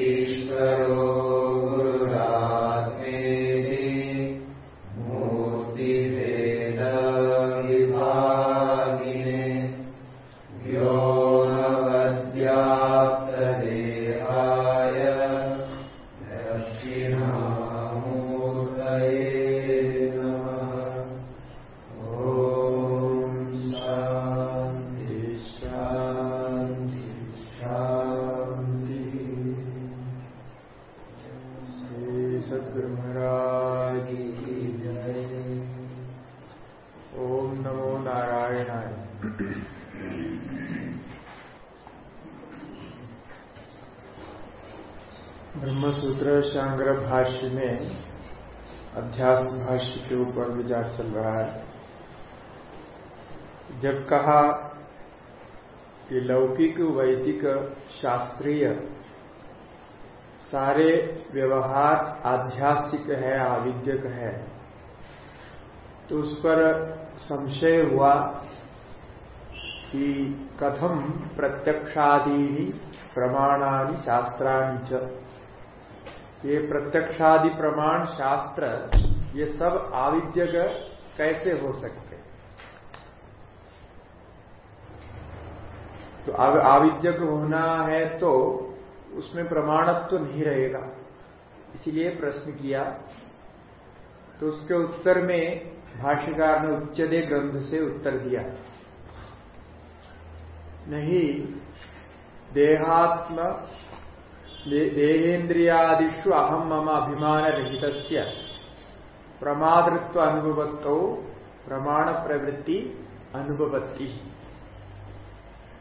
ईश्वरो कहा कि लौकिक, वैदिक, शास्त्रीय सारे व्यवहार आध्यात्मिक है, आविद्यक है तो उस पर संशय हुआ कि कथम प्रत्यक्षादि प्रमाणानि शास्त्राणी च। ये प्रत्यक्षादि प्रमाण शास्त्र, ये सब आविद्यक कैसे हो सकते? तो आविद्यक होना है तो उसमें प्रमाणत्व तो नहीं रहेगा। इसीलिए प्रश्न किया तो उसके उत्तर में भाष्यकार ने उच्चदे ग्रंथ से उत्तर दिया। नहीं, देहात्म देहेन्द्रियादिषु अहम मम अभिमान रहित प्रमादृत्व अनुभवत्व प्रमाण प्रवृत्ति अनुभवती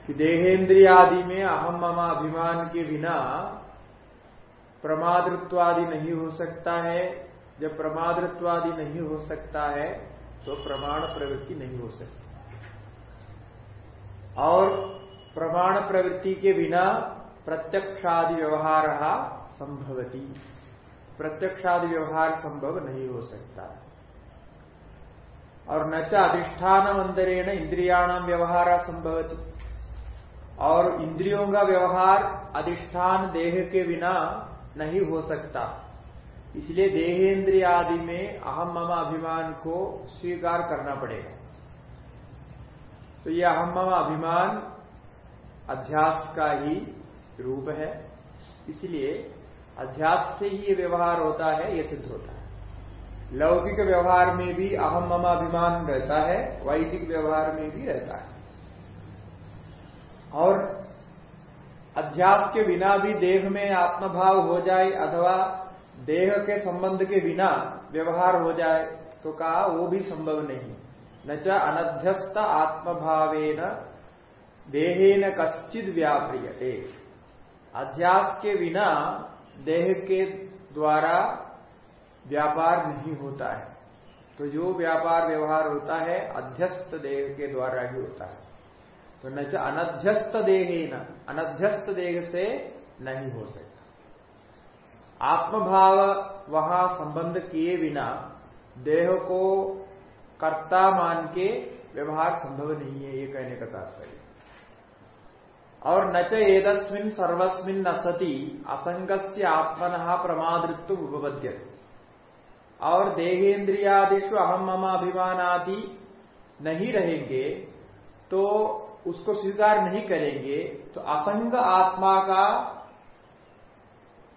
कि देहेन्द्रियादि में अहम ममा अभिमान के बिना प्रमादृत्वादि नहीं हो सकता है। जब प्रमादृत्वादि नहीं हो सकता है तो प्रमाण प्रवृत्ति नहीं हो सकती। और प्रमाण प्रवृत्ति के बिना प्रत्यक्षादि व्यवहार संभवती। प्रत्यक्षादि व्यवहार संभव नहीं हो सकता। और न च अधिष्ठान अंतरेण इंद्रियाणाम व्यवहार संभवती। और इंद्रियों का व्यवहार अधिष्ठान देह के बिना नहीं हो सकता। इसलिए देहेन्द्रिय आदि में अहम मम अभिमान को स्वीकार करना पड़ेगा। तो यह अहम मम अभिमान अध्यास का ही रूप है। इसलिए अध्यास से ही ये व्यवहार होता है, ये सिद्ध होता है। लौकिक व्यवहार में भी अहम मम अभिमान रहता है, वैदिक व्यवहार में भी रहता है। और अध्यास के बिना भी देह में आत्मभाव हो जाए अथवा देह के संबंध के बिना व्यवहार हो जाए तो कहा वो भी संभव नहीं। न च अनध्यस्त आत्मभावेन, देहेन कश्चित व्याप्रियते अध्यास के बिना देह के द्वारा व्यापार नहीं होता है। तो जो व्यापार व्यवहार होता है, अध्यस्त देह के द्वारा ही होता है। तो न अनध्यस्त देह न, अनध्यस्त देह से नहीं हो सकता। आत्मभाव वहाँ संबंध किए बिना देह को कर्ता मान के व्यवहार संभव नहीं है, ये कहने का तात्पर्य। और न चेदस्मिन सर्वस्मिन न सती असंग से आत्मन प्रमादृत्व उपपद्य और देहेन्द्रियादिशु अहम मम अभिमान आदि नहीं रहेंगे तो उसको स्वीकार नहीं करेंगे तो असंग आत्मा का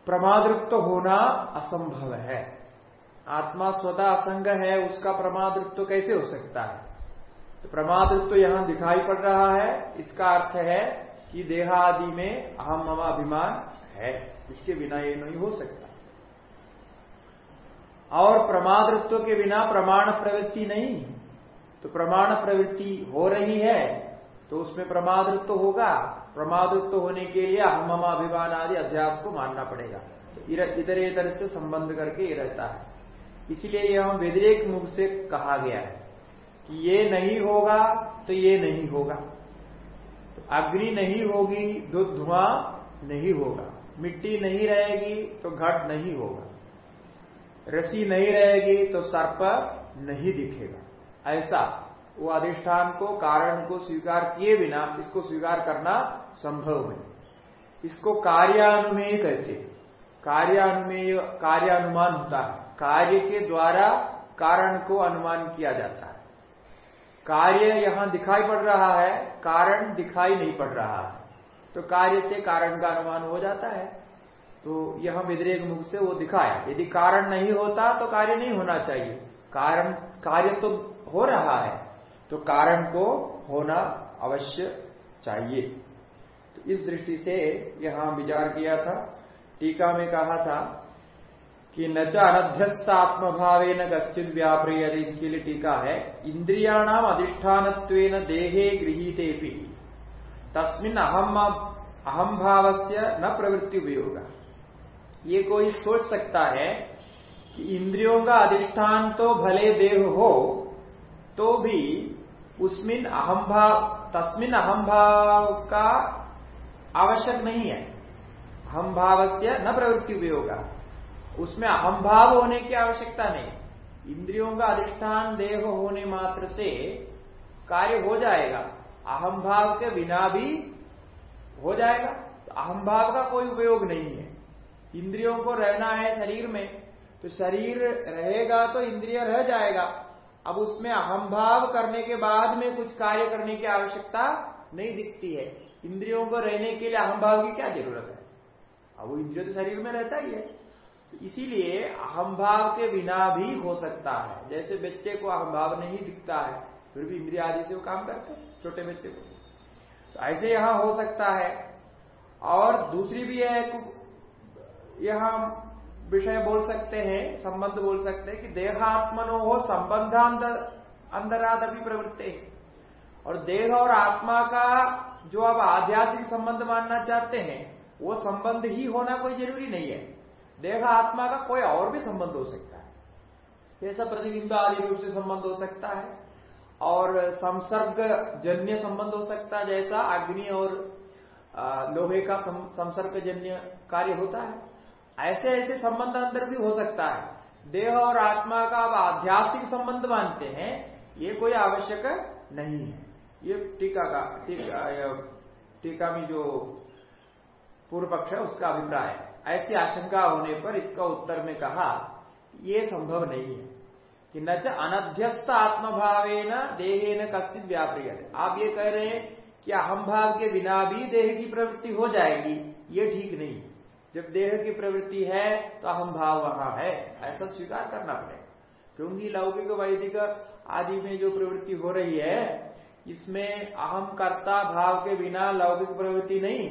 प्रमादृत्व होना असंभव है। आत्मा स्वतः असंग है, उसका प्रमादृत्व कैसे हो सकता है? तो प्रमादृत्व यहाँ दिखाई पड़ रहा है, इसका अर्थ है कि देहादि में अहम ममा अभिमान है। इसके बिना ये नहीं हो सकता। और प्रमादृत्व के बिना प्रमाण प्रवृत्ति नहीं। तो प्रमाण प्रवृत्ति हो रही है तो उसमें प्रमादृत्व होगा। प्रमादृत्व होने के लिए अहम अभिमान आदि अध्यास को मानना पड़ेगा। तो इधर इधर से संबंध करके ये रहता है। इसलिए यह हम व्यतिरेक मुख से कहा गया है कि ये नहीं होगा तो ये नहीं होगा। अग्नि नहीं होगी तो धुआँ नहीं होगा। मिट्टी नहीं रहेगी तो घट नहीं होगा। रसी नहीं रहेगी तो सर्प नहीं दिखेगा। ऐसा वो अधिष्ठान को, कारण को स्वीकार किए बिना इसको स्वीकार करना संभव नहीं इसको कार्यानुमेय कहते कार्यानुमेय, कार्यानुमान होता है। कार्य के द्वारा कारण को अनुमान किया जाता है। कार्य यहाँ दिखाई पड़ रहा है, कारण दिखाई नहीं पड़ रहा है। तो कार्य से कारण का अनुमान हो जाता है। तो यह विद्रेक मुख से वो दिखाया। यदि कारण नहीं होता तो कार्य नहीं होना चाहिए। कारण, कार्य तो हो रहा है तो कारण को होना अवश्य चाहिए। तो इस दृष्टि से यहाँ विचार किया था, टीका में कहा था कि न अनध्यस्त आत्मभावे न कश्चित व्याप्रिय इसके लिए टीका है। इंद्रियाणाम अधिष्ठान देहे गृहीते तस्मिन अहम अहम भाव से न प्रवृत्ति उपयोग ये कोई सोच सकता है कि इंद्रियों का अधिष्ठान तो भले देह हो तो भी उसमिन अहम भाव तस्मिन अहम भाव का आवश्यक नहीं है। हम भाव से न प्रवृत्ति उपयोग उसमें अहम भाव होने की आवश्यकता नहीं। इंद्रियों का अधिष्ठान देह होने मात्र से कार्य हो जाएगा। अहम भाव के बिना भी हो जाएगा। तो अहम भाव का कोई उपयोग नहीं है। इंद्रियों को रहना है शरीर में। तो शरीर रहेगा तो इंद्रिय रह जाएगा। अब उसमें अहम भाव करने के बाद में कुछ कार्य करने की आवश्यकता नहीं दिखती है। इंद्रियों को रहने के लिए अहम भाव की क्या ज़रूरत है? अब वो इंद्रिय तो शरीर में रहता ही है। इसीलिए अहमभाव के बिना भी हो सकता है। जैसे बच्चे को अहमभाव नहीं दिखता है, फिर भी इंद्रिया आदि से वो काम करते हैं, छोटे बच्चे को। तो ऐसे यहाँ हो सकता है। और दूसरी भी है यहाँ विषय बोल सकते हैं, संबंध बोल सकते हैं कि देहात्मनो हो संबंध अंदराद अभी प्रवृत्ति और देह और आत्मा का जो आप आध्यात्मिक संबंध मानना चाहते हैं, वो संबंध ही होना कोई ज़रूरी नहीं है। देह आत्मा का कोई और भी संबंध हो सकता है। जैसा प्रतिबिंब आदि रूप से संबंध हो सकता है। और संसर्ग जन्य संबंध हो सकता है, जैसा अग्नि और लोहे का संसर्ग जन्य कार्य होता है। ऐसे ऐसे संबंध अंदर भी हो सकता है। देह और आत्मा का अब आध्यात्मिक संबंध मानते हैं, ये कोई आवश्यक नहीं है। ये टीका का टीका टीका में जो पूर्व पक्ष है, उसका अभिप्राय ऐसी आशंका होने पर इसका उत्तर में कहा, ये संभव नहीं है कि न अनध्यस्त आत्मभावे न देहे न कस्तित व्याप्रिय आप ये कह रहे हैं कि अहम भाव के बिना भी देह की प्रवृत्ति हो जाएगी, ये ठीक नहीं। जब देह की प्रवृत्ति है तो अहम भाव वहाँ है। ऐसा स्वीकार करना पड़ेगा। क्योंकि लौकिक, वैदिक आदि में जो प्रवृत्ति हो रही है, इसमें अहम कर्ता भाव के बिना लौकिक प्रवृत्ति नहीं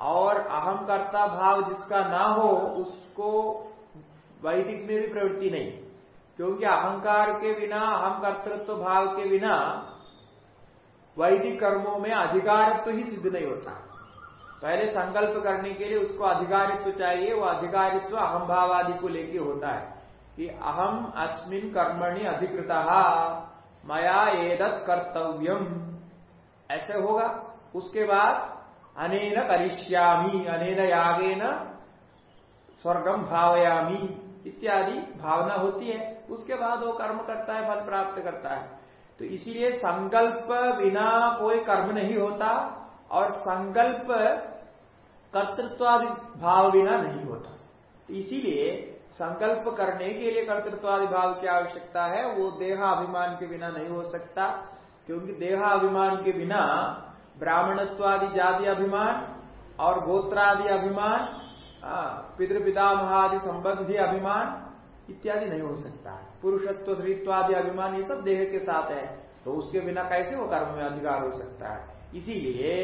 और अहम कर्ता भाव जिसका ना हो, उसको वैदिक में भी प्रवृत्ति नहीं। क्योंकि अहंकार के बिना अहम कर्तृत्व भाव के बिना वैदिक कर्मों में अधिकारत्व ही सिद्ध नहीं होता। पहले संकल्प करने के लिए उसको अधिकारित्व चाहिए, वो अधिकारित्व अहम भाव आदि को लेके होता है कि अहम अस्मिन कर्मणि अधिकृत, मया एदत कर्तव्यम। ऐसे होगा। उसके बाद अनेन करिष्यामी, अनेन यागेन स्वर्गम भावयामी इत्यादि भावना होती है। उसके बाद वो कर्म करता है, फल प्राप्त करता है। तो इसीलिए संकल्प बिना कोई कर्म नहीं होता और संकल्प कर्तृत्वादि भाव बिना नहीं होता। तो इसीलिए संकल्प करने के लिए कर्तृत्वादि भाव की आवश्यकता है। वो देहाभिमान के बिना नहीं हो सकता, क्योंकि देहाभिमान के बिना ब्राह्मणत्वादि जाति अभिमान और गोत्रादि अभिमान पितृपितामहादि संबंधी अभिमान इत्यादि नहीं हो सकता है। पुरुषत्व श्रीत्वादि अभिमान ये सब देह के साथ है तो उसके बिना कैसे वो कर्म में अधिकार हो सकता है? इसीलिए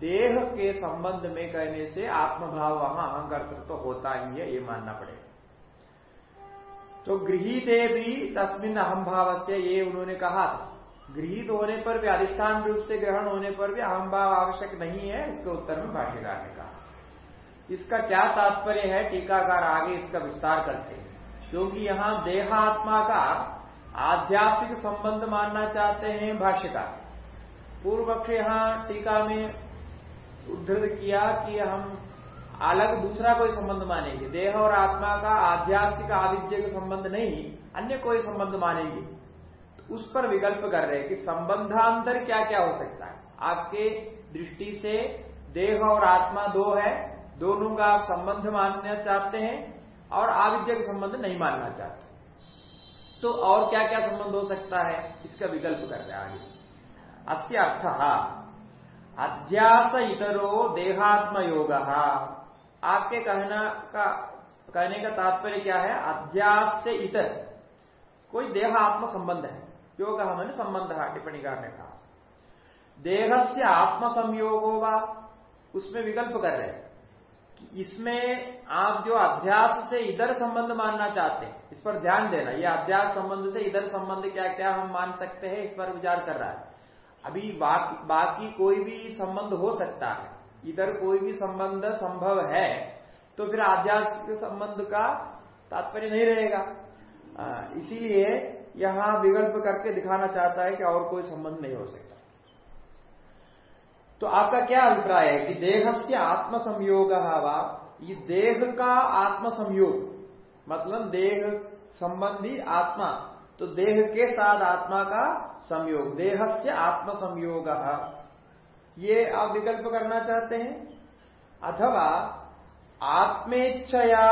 देह के संबंध में कहने से आत्मभाव वहाँ अहंकर्तृत्व तो होता ही है, ये मानना पड़ेगा। तो गृहित भी तस्मिन अहम भाव से ये उन्होंने कहा था। गृहित होने पर भी, अधिष्ठान रूप से ग्रहण होने पर भी अहम भाव आवश्यक नहीं है, इसके उत्तर में भाष्यकार ने कहा। इसका क्या तात्पर्य है? टीकाकार आगे इसका विस्तार करते हैं। क्योंकि यहाँ देहात्मा का आध्यात्मिक संबंध मानना चाहते हैं भाष्यकार। पूर्व पक्ष यहाँ टीका में उद्धृत किया कि हम अलग दूसरा कोई संबंध मानेंगे। देह और आत्मा का आध्यात्मिक आविद्य का संबंध नहीं, अन्य कोई संबंध मानेंगे। उस पर विकल्प कर रहे हैं कि संबंधांतर क्या क्या हो सकता है। आपके दृष्टि से देह और आत्मा दो है, दोनों का आप संबंध मानना चाहते हैं और आविद्य का संबंध नहीं मानना चाहते। तो और क्या क्या संबंध हो सकता है? इसका विकल्प कर रहे आगे। अस्य अर्थ अध्यास इतरो देहात्म योग आपके कहना का, कहने का तात्पर्य क्या है? अध्यास से इतर। कोई देहात्म संबंध है। योग हमने संबंध है टिप्पणी करने का। देह से आत्म होगा उसमें विकल्प कर रहे हैं कि इसमें आप जो अध्यास से इधर संबंध मानना चाहते हैं इस पर ध्यान देना ये अध्यास संबंध से इधर संबंध क्या क्या हम मान सकते हैं इस पर विचार कर रहा है। अभी बाकी, बाकी कोई भी संबंध हो सकता है इधर कोई भी संबंध संभव है तो फिर आध्यात्मिक संबंध का तात्पर्य नहीं रहेगा। इसीलिए यहाँ विकल्प करके दिखाना चाहता है कि और कोई संबंध नहीं हो सकता। तो आपका क्या अभिप्राय है कि देह से आत्म संयोग ये देह का आत्म संयोग मतलब देह संबंधी आत्मा। तो देह के साथ आत्मा का संयोग देह से आत्म संयोग ये आप विकल्प करना चाहते हैं? अथवा आत्मेच्छया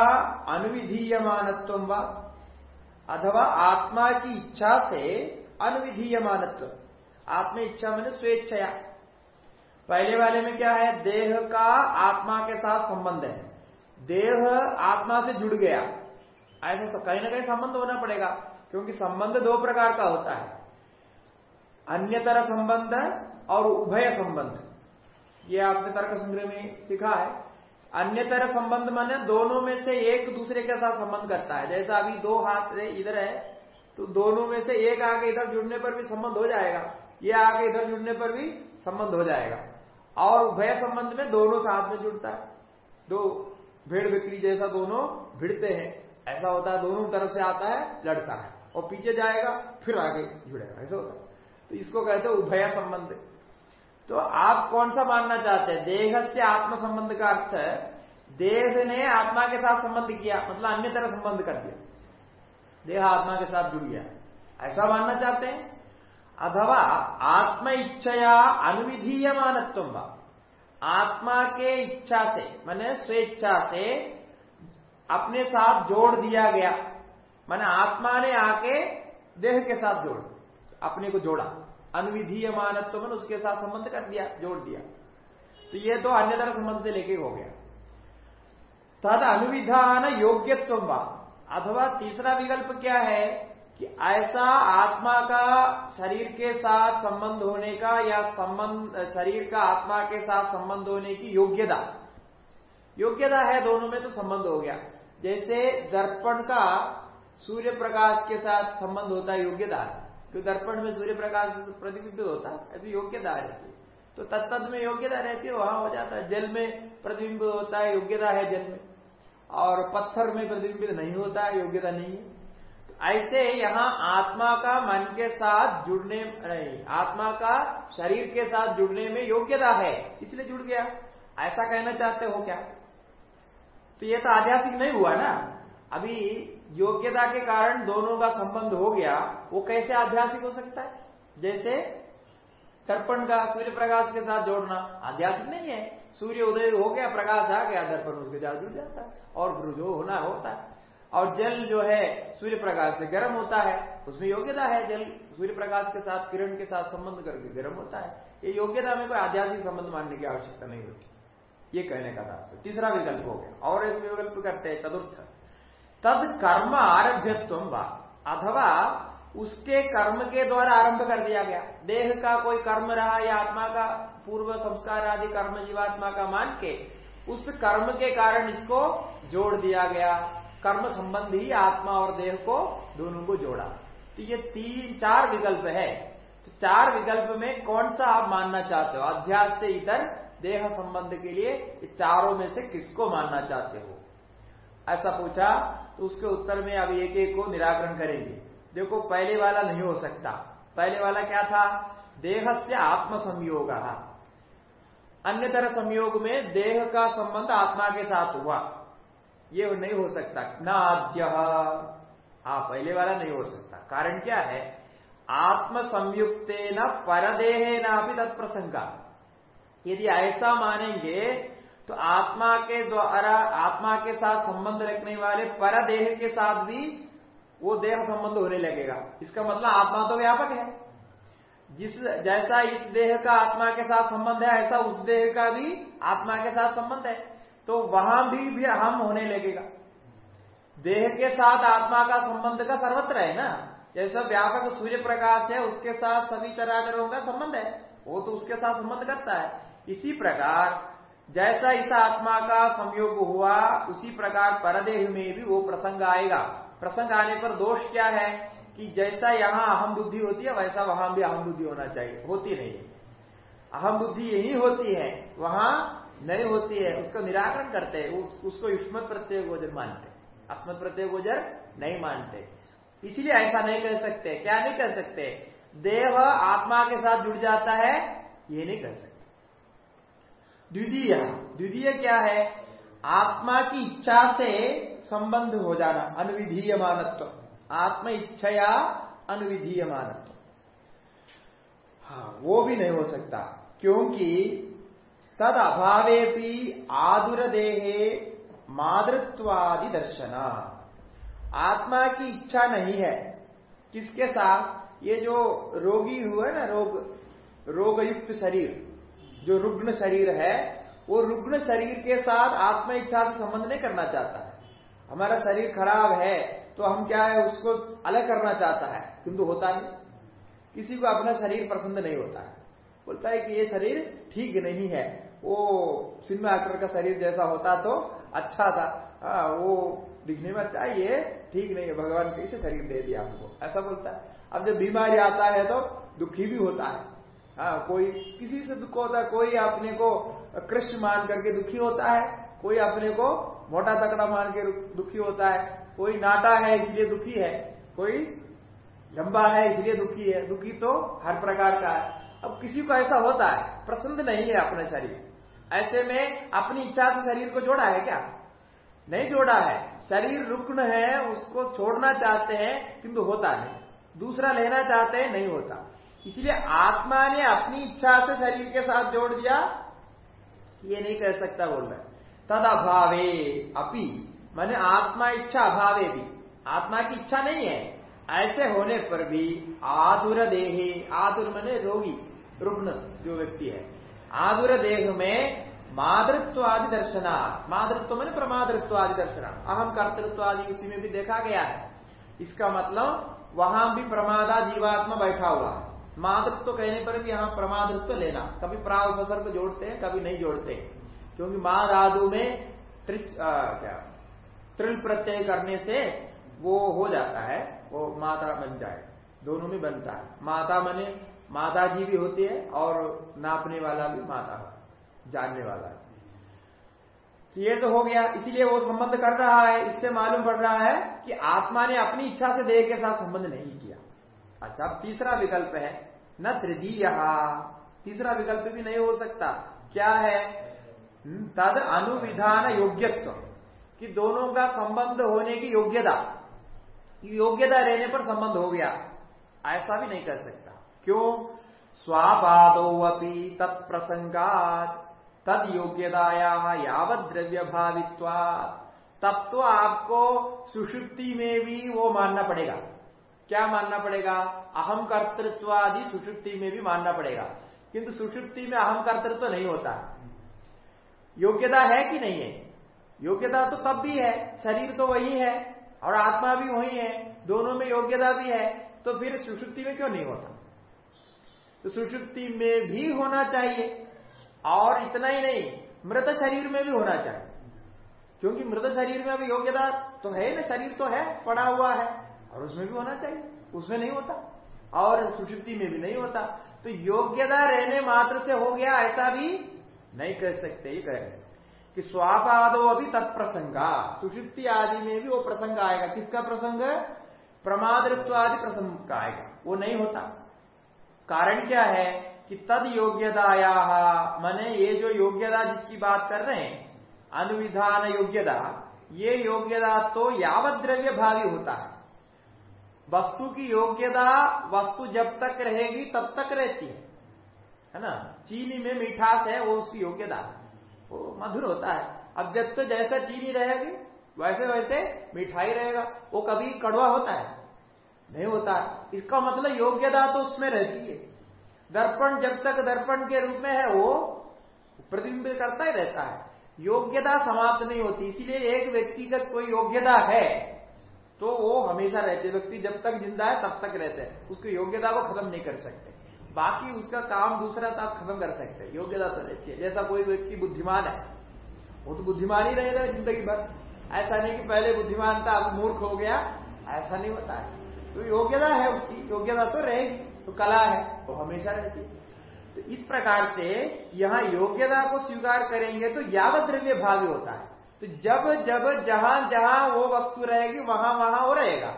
अनुविधीयमानत्व व? अथवा आत्मा की इच्छा से अनुविधीयमानत्व। आत्म इच्छा मैंने स्वेच्छया। पहले वाले में क्या है? देह का आत्मा के साथ संबंध है। देह आत्मा से जुड़ गया। ऐसा तो कहीं ना कहीं संबंध होना पड़ेगा, क्योंकि संबंध दो प्रकार का होता है। अन्यतर संबंध और उभय संबंध। ये आपने तर्क संग्रह में सीखा है। अन्यतर संबंध माने दोनों में से एक दूसरे के साथ संबंध करता है। जैसा अभी दो हाथ इधर है तो दोनों में से एक आगे इधर जुड़ने पर भी संबंध हो जाएगा। ये आगे इधर जुड़ने पर भी संबंध हो जाएगा। और उभय संबंध में दोनों साथ में जुड़ता है। दो भेड़ बिक्री जैसा दोनों भिड़ते हैं। ऐसा होता है, दोनों तरफ़ से आता है, लड़ता है। और पीछे जाएगा, फिर आगे जुड़ेगा। ऐसा होता है। तो इसको कहते हैं उभय संबंध। तो आप कौन सा मानना चाहते हैं? देह से आत्म संबंध का अर्थ है, देह ने आत्मा के साथ संबंध किया मतलब अन्य तरह संबंध कर दिया। देह आत्मा के साथ जुड़ गया। ऐसा मानना चाहते हैं? अथवा आत्म इच्छया अनुविधीय मानत्व आत्मा के इच्छा से, मैंने स्वेच्छा से अपने साथ जोड़ दिया गया। मैंने आत्मा ने आके देह के साथ जोड़, अपने को जोड़ा। अनुविधीय मानत्व मैंने उसके साथ संबंध कर दिया, जोड़ दिया। तो ये तो अन्य तरह संबंध से लेके हो गया। तद अनुविधान योग्यत्व अथवा तीसरा विकल्प क्या है कि ऐसा आत्मा का शरीर के साथ संबंध होने का या संबंध, शरीर का आत्मा के साथ संबंध होने की योग्यता। योग्यता है, दोनों में तो संबंध हो गया। जैसे दर्पण का सूर्य प्रकाश के साथ संबंध होता है, योग्यता तो दर्पण में सूर्य प्रकाश प्रतिबिंबित होता? है ऐसी योग्यता रहती है। तो तत्त में योग्यता रहती है, वहाँ हो जाता है। जल में प्रतिबिंब होता है, योग्यता है जल में। और पत्थर में प्रतिबिंबित नहीं होता है योग्यता नहीं है। ऐसे यहाँ आत्मा का मन के साथ जुड़ने, नहीं, आत्मा का शरीर के साथ जुड़ने में योग्यता है, इसलिए जुड़ गया। ऐसा कहना चाहते हो क्या? तो ये तो आध्यात्मिक नहीं हुआ ना। अभी योग्यता के कारण दोनों का संबंध हो गया, वो कैसे आध्यात्मिक हो सकता है? जैसे दर्पण का सूर्य प्रकाश के साथ जोड़ना, आध्यात्मिक नहीं है। सूर्य उदय हो गया, प्रकाश आ गया दर्पण उसके साथ जुड़ जाता है और जो होना होता है। और जल जो है, सूर्य प्रकाश से गर्म होता है, उसमें योग्यता है जल। सूर्य प्रकाश के साथ, किरण के साथ संबंध करके गर्म होता है। ये योग्यता में कोई आध्यात्मिक संबंध मानने की आवश्यकता नहीं होती। ये कहने का था तीसरा विकल्प हो गया। और एक विकल्प करते हैं तदुर्थ तद कर्म आरभ्यत्व अथवा उसके कर्म के द्वारा आरंभ कर दिया गया। देह का कोई कर्म रहा या आत्मा का, पूर्व संस्कार आदि कर्म जीवात्मा का मान के, उस कर्म के कारण इसको जोड़ दिया गया। कर्म संबंधी आत्मा और देह को, दोनों को जोड़ा। तो ये तीन, चार विकल्प है। तो चार विकल्प में कौन सा आप मानना चाहते हो? अध्यास से इधर देह संबंध के लिए चारों में से किसको मानना चाहते हो? ऐसा पूछा तो उसके उत्तर में अब एक एक को निराकरण करेंगे। देखो, पहले वाला नहीं हो सकता। पहले वाला क्या था? देह से आत्म संयोग अन्य तरह संयोग में देह का संबंध आत्मा के साथ हुआ। ये नहीं हो सकता। न आद्य हाँ पहले वाला नहीं हो सकता। कारण क्या है? आत्म संयुक्त न परदेह न अभी तत्प्रसंगा। यदि ऐसा मानेंगे तो आत्मा के द्वारा, आत्मा के साथ संबंध रखने वाले परदेह के साथ भी वो देह संबंध होने लगेगा। इसका मतलब आत्मा तो व्यापक है। जिस, जैसा इस देह का आत्मा के साथ संबंध है, ऐसा उस देह का भी आत्मा के साथ संबंध है। तो वहाँ भी भी हम होने लगेगा। देह के साथ आत्मा का संबंध का सर्वत्र है ना? जैसा व्यापक सूर्य प्रकाश है, उसके साथ सभी चराचरों का संबंध है। वो तो उसके साथ संबंध करता है। इसी प्रकार जैसा इस आत्मा का संयोग हुआ उसी प्रकार परदेह में भी वो प्रसंग आएगा। प्रसंग आने पर दोष क्या है? कि जैसा यहाँ अहम बुद्धि होती है वैसा वहाँ भी अहम बुद्धि होना चाहिए होती नहीं है। अहम बुद्धि यही होती है वहाँ नहीं होती है उसका निराकरण करते हैं उस, उसको युष्मत प्रत्यय गोचर मानते अस्मत प्रत्यय गोचर नहीं मानते। इसलिए ऐसा नहीं कह सकते। क्या नहीं कह सकते? देह आत्मा के साथ जुड़ जाता है ये नहीं कह सकते। द्वितीय। द्वितीय क्या है? आत्मा की इच्छा से संबंध हो जाना अनुविधीय मानत्व आत्म इच्छया अनुविधीय मानत्व हाँ वो भी नहीं हो सकता, क्योंकि तद अभावे भी आदुर देहे मातृत्वादि दर्शना आत्मा की इच्छा नहीं है। किसके साथ? ये जो रोगी हुआ ना, रोग, रोगयुक्त शरीर। जो रुग्ण शरीर है वो रुग्ण शरीर के साथ आत्म इच्छा से संबंध नहीं करना चाहता है। हमारा शरीर खराब है तो हम क्या है उसको अलग करना चाहता है। किंतु होता नहीं। किसी को अपना शरीर पसंद नहीं होता है। बोलता है कि ये शरीर ठीक नहीं है। वो सिनेमा एक्टर का शरीर जैसा होता तो अच्छा था। आ, वो दिखने में अच्छा ये ठीक नहीं है। भगवान कैसे शरीर दे दिया हमको। ऐसा बोलता है। अब जब बीमारी आता है तो दुखी भी होता है। हाँ कोई किसी से दुख होता है, कोई अपने को कृष्ण मान करके दुखी होता है, कोई अपने को मोटा तकड़ा मान के दुखी होता है, कोई नाटा है इसलिए दुखी है, कोई लंबा है इसलिए दुखी है, दुखी तो हर प्रकार का है। अब किसी को ऐसा होता है, प्रसन्न नहीं है अपने शरीर। ऐसे में अपनी इच्छा से शरीर को जोड़ा है क्या? नहीं जोड़ा है। शरीर रुकन है, उसको छोड़ना चाहते हैं, किंतु होता नहीं। दूसरा लेना चाहते हैं, नहीं होता। इसलिए आत्मा ने अपनी इच्छा से शरीर के साथ जोड़ दिया। ये नहीं कह सकता बोल रहा तद अभावे अपी। मैंने आत्मा इच्छा अभावे भी। आत्मा की इच्छा नहीं है। ऐसे होने पर भी आधुर देहे आधुर मने रोगी, रुग्ण जो व्यक्ति है। आधुर देह में मातृत्व आदि दर्शना। मातृत्व मैंने प्रमातृत्व आदि दर्शना। अहम कर्तृत्व आदि इसी में भी देखा गया है। इसका मतलब वहाँ भी प्रमादा जीवात्मा बैठा हुआ है। मातृत्व कहने पर भी यहाँ प्रमातृत्व लेना। कभी प्राग को जोड़ते हैं, कभी नहीं जोड़ते क्योंकि माँ धादु में क्या, त्रिल प्रत्यय करने से वो हो जाता है, वो माता बन जाए। दोनों में बनता है। माता मने माता जी भी होती है और नापने वाला भी माता हो, जानने वाला है तो ये तो हो गया। इसीलिए वो संबंध कर रहा है। इससे मालूम पड़ रहा है कि आत्मा ने अपनी इच्छा से देह के साथ संबंध नहीं अच्छा अब तीसरा विकल्प है न तृतीय। तीसरा विकल्प भी नहीं हो सकता। क्या है? हम्म, तद अनुविधान योग्यत्व कि दोनों का संबंध होने की योग्यता। योग्यता रहने पर संबंध हो गया। ऐसा भी नहीं कर सकता। क्यों? स्वापादो अपनी तत्प्रसंगात तद योग्यताया यावत द्रव्य भावित्वा तब तो आपको सुषुप्ति में भी वो मानना पड़ेगा। क्या मानना पड़ेगा? अहम कर्तृत्व आदि सुषुप्ति में भी मानना पड़ेगा। किंतु सुषुप्ति में अहम कर्तृत्व नहीं होता। योग्यता है कि नहीं है? योग्यता तो तब भी है, शरीर तो वही है, और आत्मा भी वही है, दोनों में योग्यता भी है तो फिर सुषुप्ति में क्यों नहीं होता? तो सुषुप्ति में भी होना चाहिए, और इतना ही नहीं, मृत शरीर में भी होना चाहिए। क्योंकि मृत शरीर में अभी योग्यता तो है ना, शरीर तो है, पड़ा हुआ है। और उसमें भी होना चाहिए। उसमें नहीं होता। और सुषुप्ति में भी नहीं होता। तो योग्यता रहने मात्र से हो गया, ऐसा भी नहीं कह सकते। ही कह कि स्वापादो अभी तत्प्रसंगा। सुषुप्ति आदि में भी वो प्रसंग आएगा। किसका प्रसंग? प्रमादृत्व आदि प्रसंग का आएगा। वो नहीं होता। कारण क्या है? कि तद योग्यताया, मैंने ये जो योग्यता जिसकी बात कर रहे हैं, अनुविधान योग्यता, ये योग्यता तो यावत द्रव्य भावी होता है। वस्तु की योग्यता वस्तु जब तक रहेगी, तब तक रहती है। है ना? चीनी में मिठास है, वो उसकी योग्यता वो मधुर होता है। अब जब तो जैसा चीनी रहेगी, वैसे वैसे मिठाई रहेगा। वो कभी कड़वा होता है। नहीं होता है। इसका मतलब योग्यता तो उसमें रहती है। दर्पण जब तक दर्पण के रूप में है, वो प्रतिबिंबित करता ही रहता है। योग्यता समाप्त नहीं होती। इसीलिए एक व्यक्ति का कोई योग्यता है। तो वो हमेशा रहते व्यक्ति जब तक ज़िंदा है, तब तक रहते हैं। उसकी योग्यता को खत्म नहीं कर सकते। बाकी उसका काम दूसरा तो आप खत्म कर सकते योग्यता तो रहती है। जैसा कोई व्यक्ति बुद्धिमान है, वो तो बुद्धिमान ही रहेगा ज़िंदगी भर। ऐसा नहीं कि पहले बुद्धिमान था, अब मूर्ख हो गया। ऐसा नहीं होता है। तो योग्यता है उसकी। योग्यता तो रहेगी। तो कला है, वो हमेशा रहती है। तो इस प्रकार से यहाँ योग्यता को स्वीकार करेंगे तो यावत द्रव्य भावी होता है। तो जब जब, जहाँ जहाँ वो वस्तु रहेगी, वहाँ वहाँ वो रहेगा।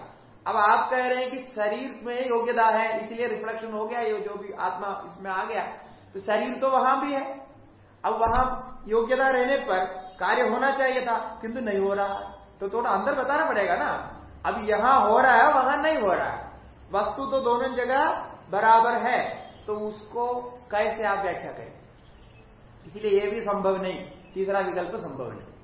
अब आप कह रहे हैं कि शरीर में योग्यता है, इसलिए रिफ्लेक्शन हो गया, ये जो भी आत्मा इसमें आ गया तो शरीर तो वहाँ भी है। अब वहाँ योग्यता रहने पर कार्य होना चाहिए था, किंतु नहीं हो रहा। तो थोड़ा अंदर बताना पड़ेगा ना। अब यहाँ हो रहा है, वहाँ नहीं हो रहा है। वस्तु तो दोनों जगह बराबर है तो उसको कैसे आप व्याख्या करें? इसलिए यह भी संभव नहीं, तीसरा विकल्प संभव नहीं।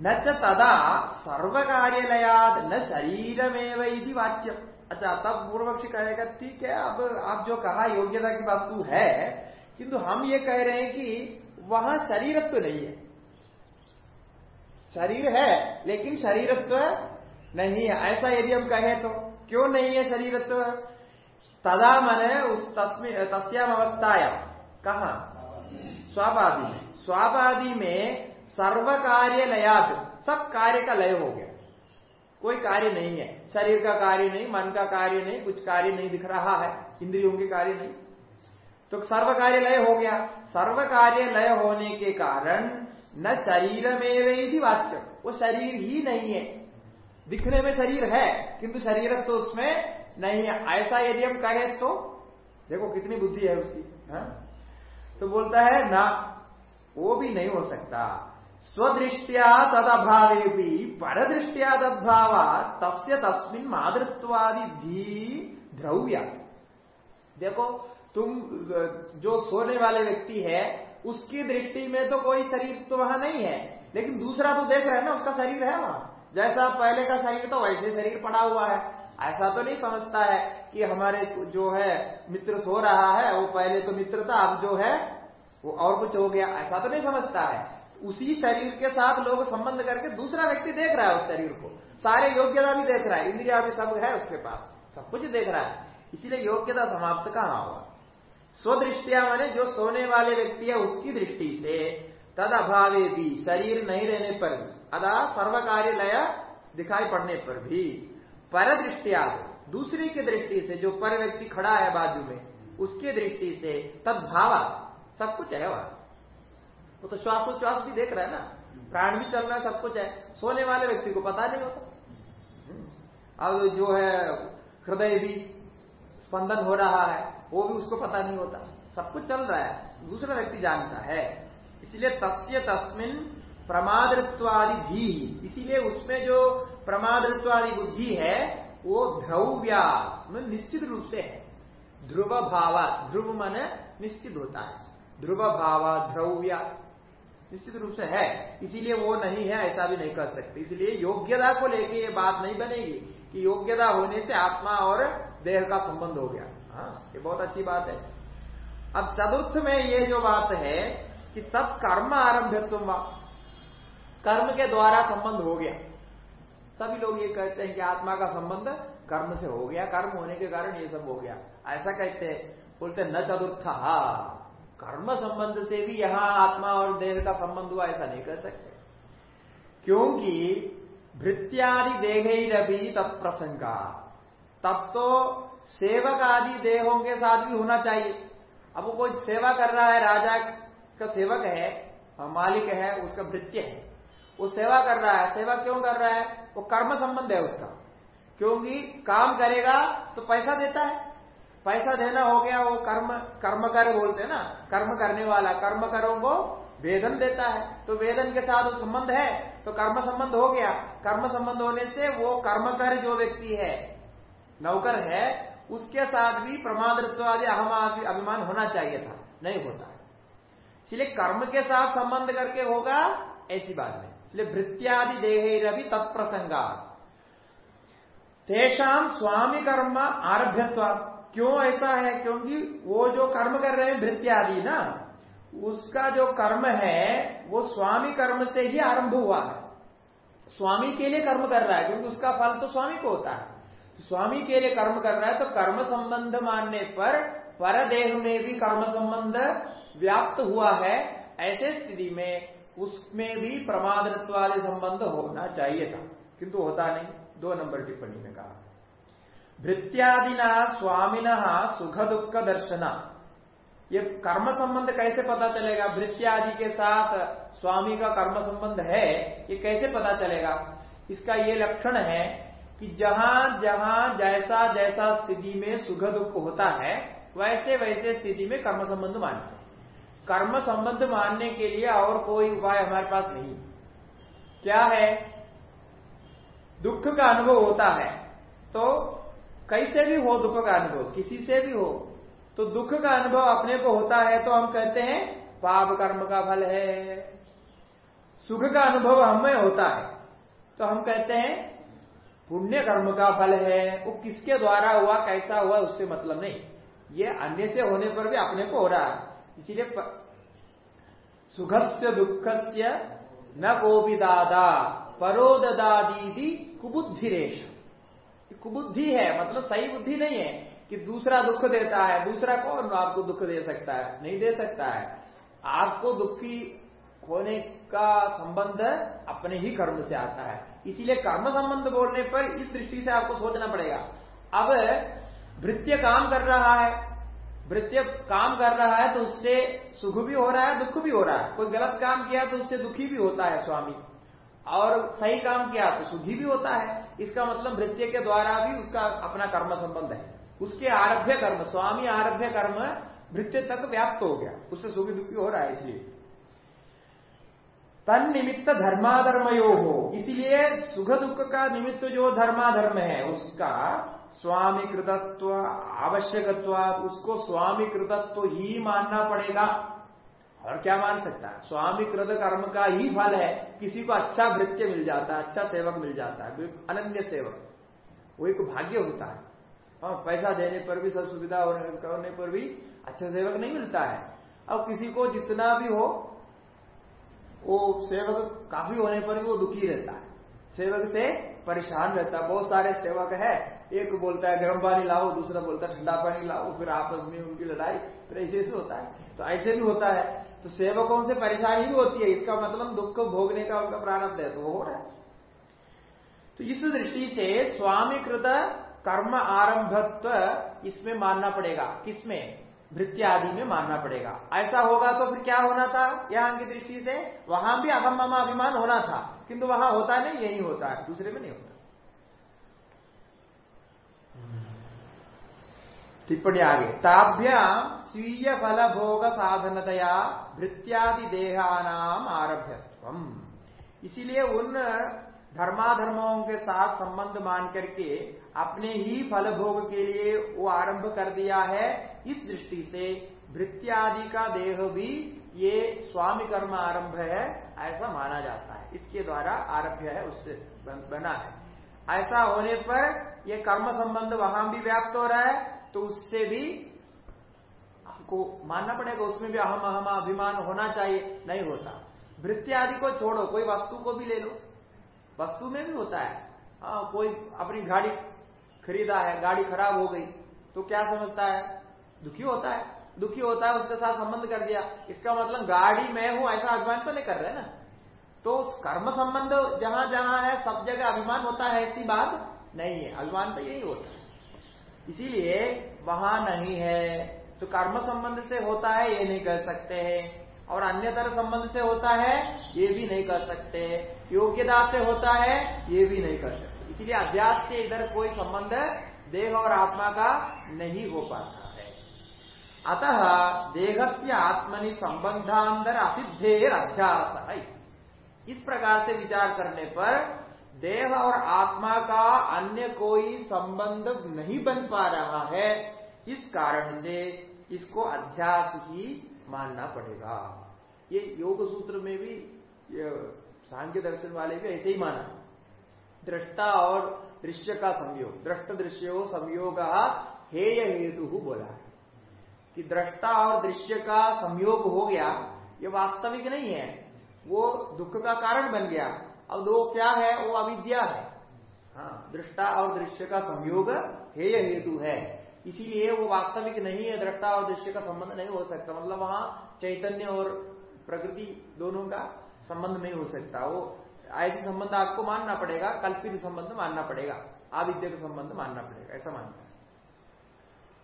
न तदा सर्व कार्यालयाद न शरीरमेव इति वाच्य अच्छा तब पूर्वक्षी कहेगा ठीक है अब आप जो कहा योग्यता की वस्तु है किंतु हम ये कह रहे हैं कि वहाँ शरीरत्व तो नहीं है। शरीर है लेकिन शरीरत्व तो नहीं है। ऐसा यदि हम कहें तो क्यों नहीं है शरीरत्व? तो? तदा मन उस तस्याम अवस्थाया कहा? स्वापादि में स्वापादि में सर्व कार्य लयाद सब कार्य का लय हो गया। कोई कार्य नहीं है। शरीर का कार्य नहीं, मन का कार्य नहीं, कुछ कार्य नहीं दिख रहा है, इंद्रियों के कार्य नहीं। तो सर्व कार्य लय हो गया। सर्व कार्य लय होने के कारण न शरीर में वही वाच्य वो शरीर ही नहीं है। दिखने में शरीर है, किंतु शरीर तो उसमें नहीं है। ऐसा यदि हम कहें तो देखो कितनी बुद्धि है उसकी, हा? तो बोलता है, ना, वो भी नहीं हो सकता। स्वदृष्टिया पर दृष्टिया तद्भाव तस्य तस्मिन मातृत्वादि भी द्रव्या देखो, तुम, जो सोने वाले व्यक्ति है, उसकी दृष्टि में तो कोई शरीर तो वहाँ नहीं है, लेकिन दूसरा तो देख रहे ना, उसका शरीर है वहाँ। जैसा पहले का शरीर तो वैसे शरीर पड़ा हुआ है। ऐसा तो नहीं समझता है कि हमारे जो है, मित्र सो रहा है, वो पहले तो मित्र था, अब जो है, वो और कुछ हो गया। ऐसा तो नहीं समझता है। उसी शरीर के साथ लोग संबंध करके दूसरा व्यक्ति देख रहा है उस शरीर को। सारे योग्यता भी देख रहा है, इंद्रिया भी सब है उसके पास, सब कुछ देख रहा है। इसीलिए योग्यता समाप्त कहाँ हुआ? स्वदृष्टिया माने जो सोने वाले व्यक्ति है उसकी दृष्टि से तद अभावे भी, शरीर नहीं रहने पर भी, अदा सर्व कार्य लय दिखाई पड़ने पर भी पर दृष्टिया दूसरी की दृष्टि से जो पर व्यक्ति खड़ा है बाजू में, उसकी दृष्टि से तदभाव, सब कुछ है वहाँ। वो तो श्वासोच्छ्वास भी देख रहा है ना। प्राण भी चल रहा है, सब कुछ है। सोने वाले व्यक्ति को पता नहीं होता। अब जो है, हृदय भी स्पंदन हो रहा है, वो भी उसको पता नहीं होता। सब कुछ चल रहा है, दूसरा व्यक्ति जानता है। इसलिए तस्य तस्मिन प्रमादत्वादि धी। इसीलिए उसमें जो प्रमादत्वादि बुद्धि है, वो ध्रुव्या निश्चित रूप से है। ध्रुव भाव ध्रुव मन निश्चित होता है। ध्रुव भाव ध्रुव्या निश्चित रूप से है। इसीलिए वो नहीं है, ऐसा भी नहीं कर सकते। इसलिए योग्यता को लेके ये बात नहीं बनेगी कि योग्यता होने से आत्मा और देह का संबंध हो गया। हाँ ये बहुत अच्छी बात है। अब चतुर्थ में ये जो बात है कि तत्कर्म आरंभत्व कर्म के द्वारा संबंध हो गया। सभी लोग ये कहते हैं कि आत्मा का संबंध कर्म से हो गया। कर्म होने के कारण ये सब हो गया। ऐसा कहते हैं। बोलते न चतुर्थ। कर्म संबंध से भी यहाँ आत्मा और देह का संबंध हुआ, ऐसा नहीं कर सकते। क्योंकि भृत्यादि देही तत्प्रसंगा। तब तो सेवक आदि देहों के साथ भी होना चाहिए। अब वो कोई सेवा कर रहा है, राजा का सेवक है, मालिक है, उसका भृत्य है, वो सेवा कर रहा है। सेवा क्यों कर रहा है? वो कर्म संबंध है उसका। क्योंकि काम करेगा तो पैसा देता है। पैसा देना हो गया, वो कर्म कर्म कर बोलते हैं ना, कर्म करने वाला कर्म करो वो वेदन देता है। तो वेदन के साथ संबंध है तो कर्म संबंध हो गया। कर्म संबंध होने से वो कर्म कर जो व्यक्ति है, नौकर है, उसके साथ भी प्रमादृत्व आदि अहम अभिमान होना चाहिए था, नहीं होता। इसलिए कर्म के साथ संबंध करके होगा, ऐसी बात नहीं। इसलिए भृत्यादि देह भी तत्प्रसंगा। तेषाम स्वामी कर्म आरभ्यत्व क्यों ऐसा है? क्योंकि वो जो कर्म कर रहे हैं भृत्यादि ना? उसका जो कर्म है, वो स्वामी कर्म से ही आरंभ हुआ है। स्वामी के लिए कर्म कर रहा है, क्योंकि उसका फल तो स्वामी को होता है। तो स्वामी के लिए कर्म कर रहा है तो कर्म संबंध मानने पर पर देह में भी कर्म संबंध व्याप्त हुआ है। ऐसे स्थिति में उसमें भी प्रमादत्वादि संबंध होना चाहिए था। किंतु होता नहीं। दो नंबर टिप्पणी में कहा। भृत्यादिना स्वामिन सुख दुख दर्शना ये कर्म संबंध कैसे पता चलेगा? भृत्यादि के साथ स्वामी का कर्म संबंध है, ये कैसे पता चलेगा? इसका ये लक्षण है कि जहाँ जहाँ जैसा जैसा स्थिति में सुख दुख होता है, वैसे वैसे स्थिति में कर्म संबंध मानते हैं। कर्म संबंध मानने के लिए और कोई उपाय हमारे पास नहीं। क्या है? दुख का अनुभव होता है तो कैसे भी हो दुख का अनुभव, किसी से भी हो तो दुख का अनुभव अपने को होता है तो हम कहते हैं, पाप कर्म का फल है। सुख का अनुभव हमें होता है तो हम कहते हैं, पुण्य कर्म का फल है। वो किसके द्वारा हुआ, कैसा हुआ, उससे मतलब नहीं। ये अन्य से होने पर भी अपने को हो रहा है। इसीलिए सुख से दुख से न कोपी दादा परोदादी कुबुद्धिरेश। कुबुद्धि है मतलब सही बुद्धि नहीं है कि दूसरा दुख देता है, दूसरा कौन आपको दुख दे सकता है? नहीं दे सकता है। आपको दुखी होने का संबंध अपने ही कर्म से आता है। इसीलिए कर्म संबंध बोलने पर इस दृष्टि से आपको सोचना पड़ेगा। अब वृत्य काम कर रहा है। वृत्य काम कर रहा है तो उससे सुख भी हो रहा है, दुख भी हो रहा है। कोई गलत काम किया तो उससे दुखी भी होता है स्वामी। और सही काम किया? तो सुखी भी होता है। इसका मतलब वृत्य के द्वारा भी उसका अपना कर्म संबंध है। उसके आरभ्य कर्म, स्वामी आरभ्य कर्म वृत्य तक व्याप्त हो गया। उससे सुखी दुखी हो रहा है इसलिए। तन निमित्त धर्माधर्मयो। हो इसलिए सुख दुख का निमित्त जो धर्माधर्म है, उसका स्वामी कृतत्व आवश्यकत्व उसको स्वामी कृतत्व ही मानना पड़ेगा। और क्या मान सकता है? स्वामी कृत कर्म का ही फल है, किसी को अच्छा वृत्य मिल जाता है अच्छा सेवक मिल जाता है अनन्य सेवक। वो एक भाग्य होता है। हाँ पैसा देने पर भी, सब सुविधा करने पर भी अच्छा सेवक नहीं मिलता है। अब किसी को जितना भी हो, वो सेवक काफ़ी होने पर भी वो दुखी रहता है। सेवक से परेशान रहता है। बहुत सारे सेवक है। एक बोलता है, गर्म पानी लाओ, दूसरा बोलता है, ठंडा पानी लाओ, फिर आपस में उनकी लड़ाई। फिर ऐसे ऐसे होता है। तो ऐसे भी होता है। तो सेवकों से परेशानी भी होती है, इसका मतलब दुख को भोगने का उनका प्रारंभ है तो हो रहा है। तो इस दृष्टि से स्वामी कृत कर्म आरंभत्व इसमें मानना पड़ेगा। किसमें वृत्ति आदि में मानना पड़ेगा। ऐसा होगा तो फिर क्या होना था? यहाँ की दृष्टि से वहाँ भी अहम अभिमान होना था, किंतु वहाँ होता नहीं, यही होता है, दूसरे में नहीं होता। टिप्पणी आगे। ताभ्याम स्वीय फल भोग साधनतया वृत्यादि देहानाम आरभ्यत्व इसीलिए उन धर्माधर्मों के साथ संबंध मान करके अपने ही फल भोग के लिए वो आरंभ कर दिया है। इस दृष्टि से वृत्यादि का देह भी ये स्वामी कर्म आरंभ है, ऐसा माना जाता है। इसके द्वारा आरभ्य है उससे बना है। ऐसा होने पर ये कर्म संबंध वहाँ भी व्याप्त हो रहा है। तो उससे भी हमको मानना पड़ेगा उसमें भी अहम अहम अभिमान होना चाहिए नहीं होता। वृत्ति आदि को छोड़ो कोई वस्तु को भी ले लो। वस्तु में भी होता है। आ, हाँ, कोई अपनी गाड़ी खरीदा है गाड़ी खराब हो गई तो क्या समझता है? दुखी होता है। दुखी होता है उसके साथ संबंध कर दिया। इसका मतलब गाड़ी में हूँ ऐसा अभिमान तो नहीं कर रहे ना। तो कर्म संबंध जहाँ जहाँ है सब जगह अभिमान होता है ऐसी बात नहीं है। अभिमान तो यही होता है। इसीलिए वहाँ नहीं है। तो कर्म संबंध से होता है, ये नहीं कर सकते हैं। और अन्य तरह संबंध से होता है, ये भी नहीं कर सकते योग्यता से होता है, ये भी नहीं कर सकते। इसलिए अध्यास से इधर कोई संबंध देह और आत्मा का नहीं हो पाता है। अतः देह से आत्मनि संबंधांतर असिद्धेर अध्यास है इस प्रकार से विचार करने पर देह और आत्मा का अन्य कोई संबंध नहीं बन पा रहा है। इस कारण से इसको अध्यास ही मानना पड़ेगा। ये योग सूत्र में भी सांख्य दर्शन वाले भी ऐसे ही माना दृष्टा और दृश्य का संयोग, दृष्ट दृश्य हो संयोग हेय हेतु बोला है। कि दृष्टा और दृश्य का संयोग हो गया, ये वास्तविक नहीं है, वो दुख का कारण बन गया। अब दो क्या है, वो अविद्या है। हाँ दृष्टा और दृश्य का संयोग हेय हेतु है। इसीलिए वो वास्तविक नहीं है, दृष्टा और दृश्य का संबंध नहीं हो सकता। मतलब वहाँ चैतन्य और प्रकृति दोनों का संबंध नहीं हो सकता। वो ऐसे संबंध आपको मानना पड़ेगा, कल्पित संबंध मानना पड़ेगा, आविद्य का संबंध मानना पड़ेगा, ऐसा मानना है।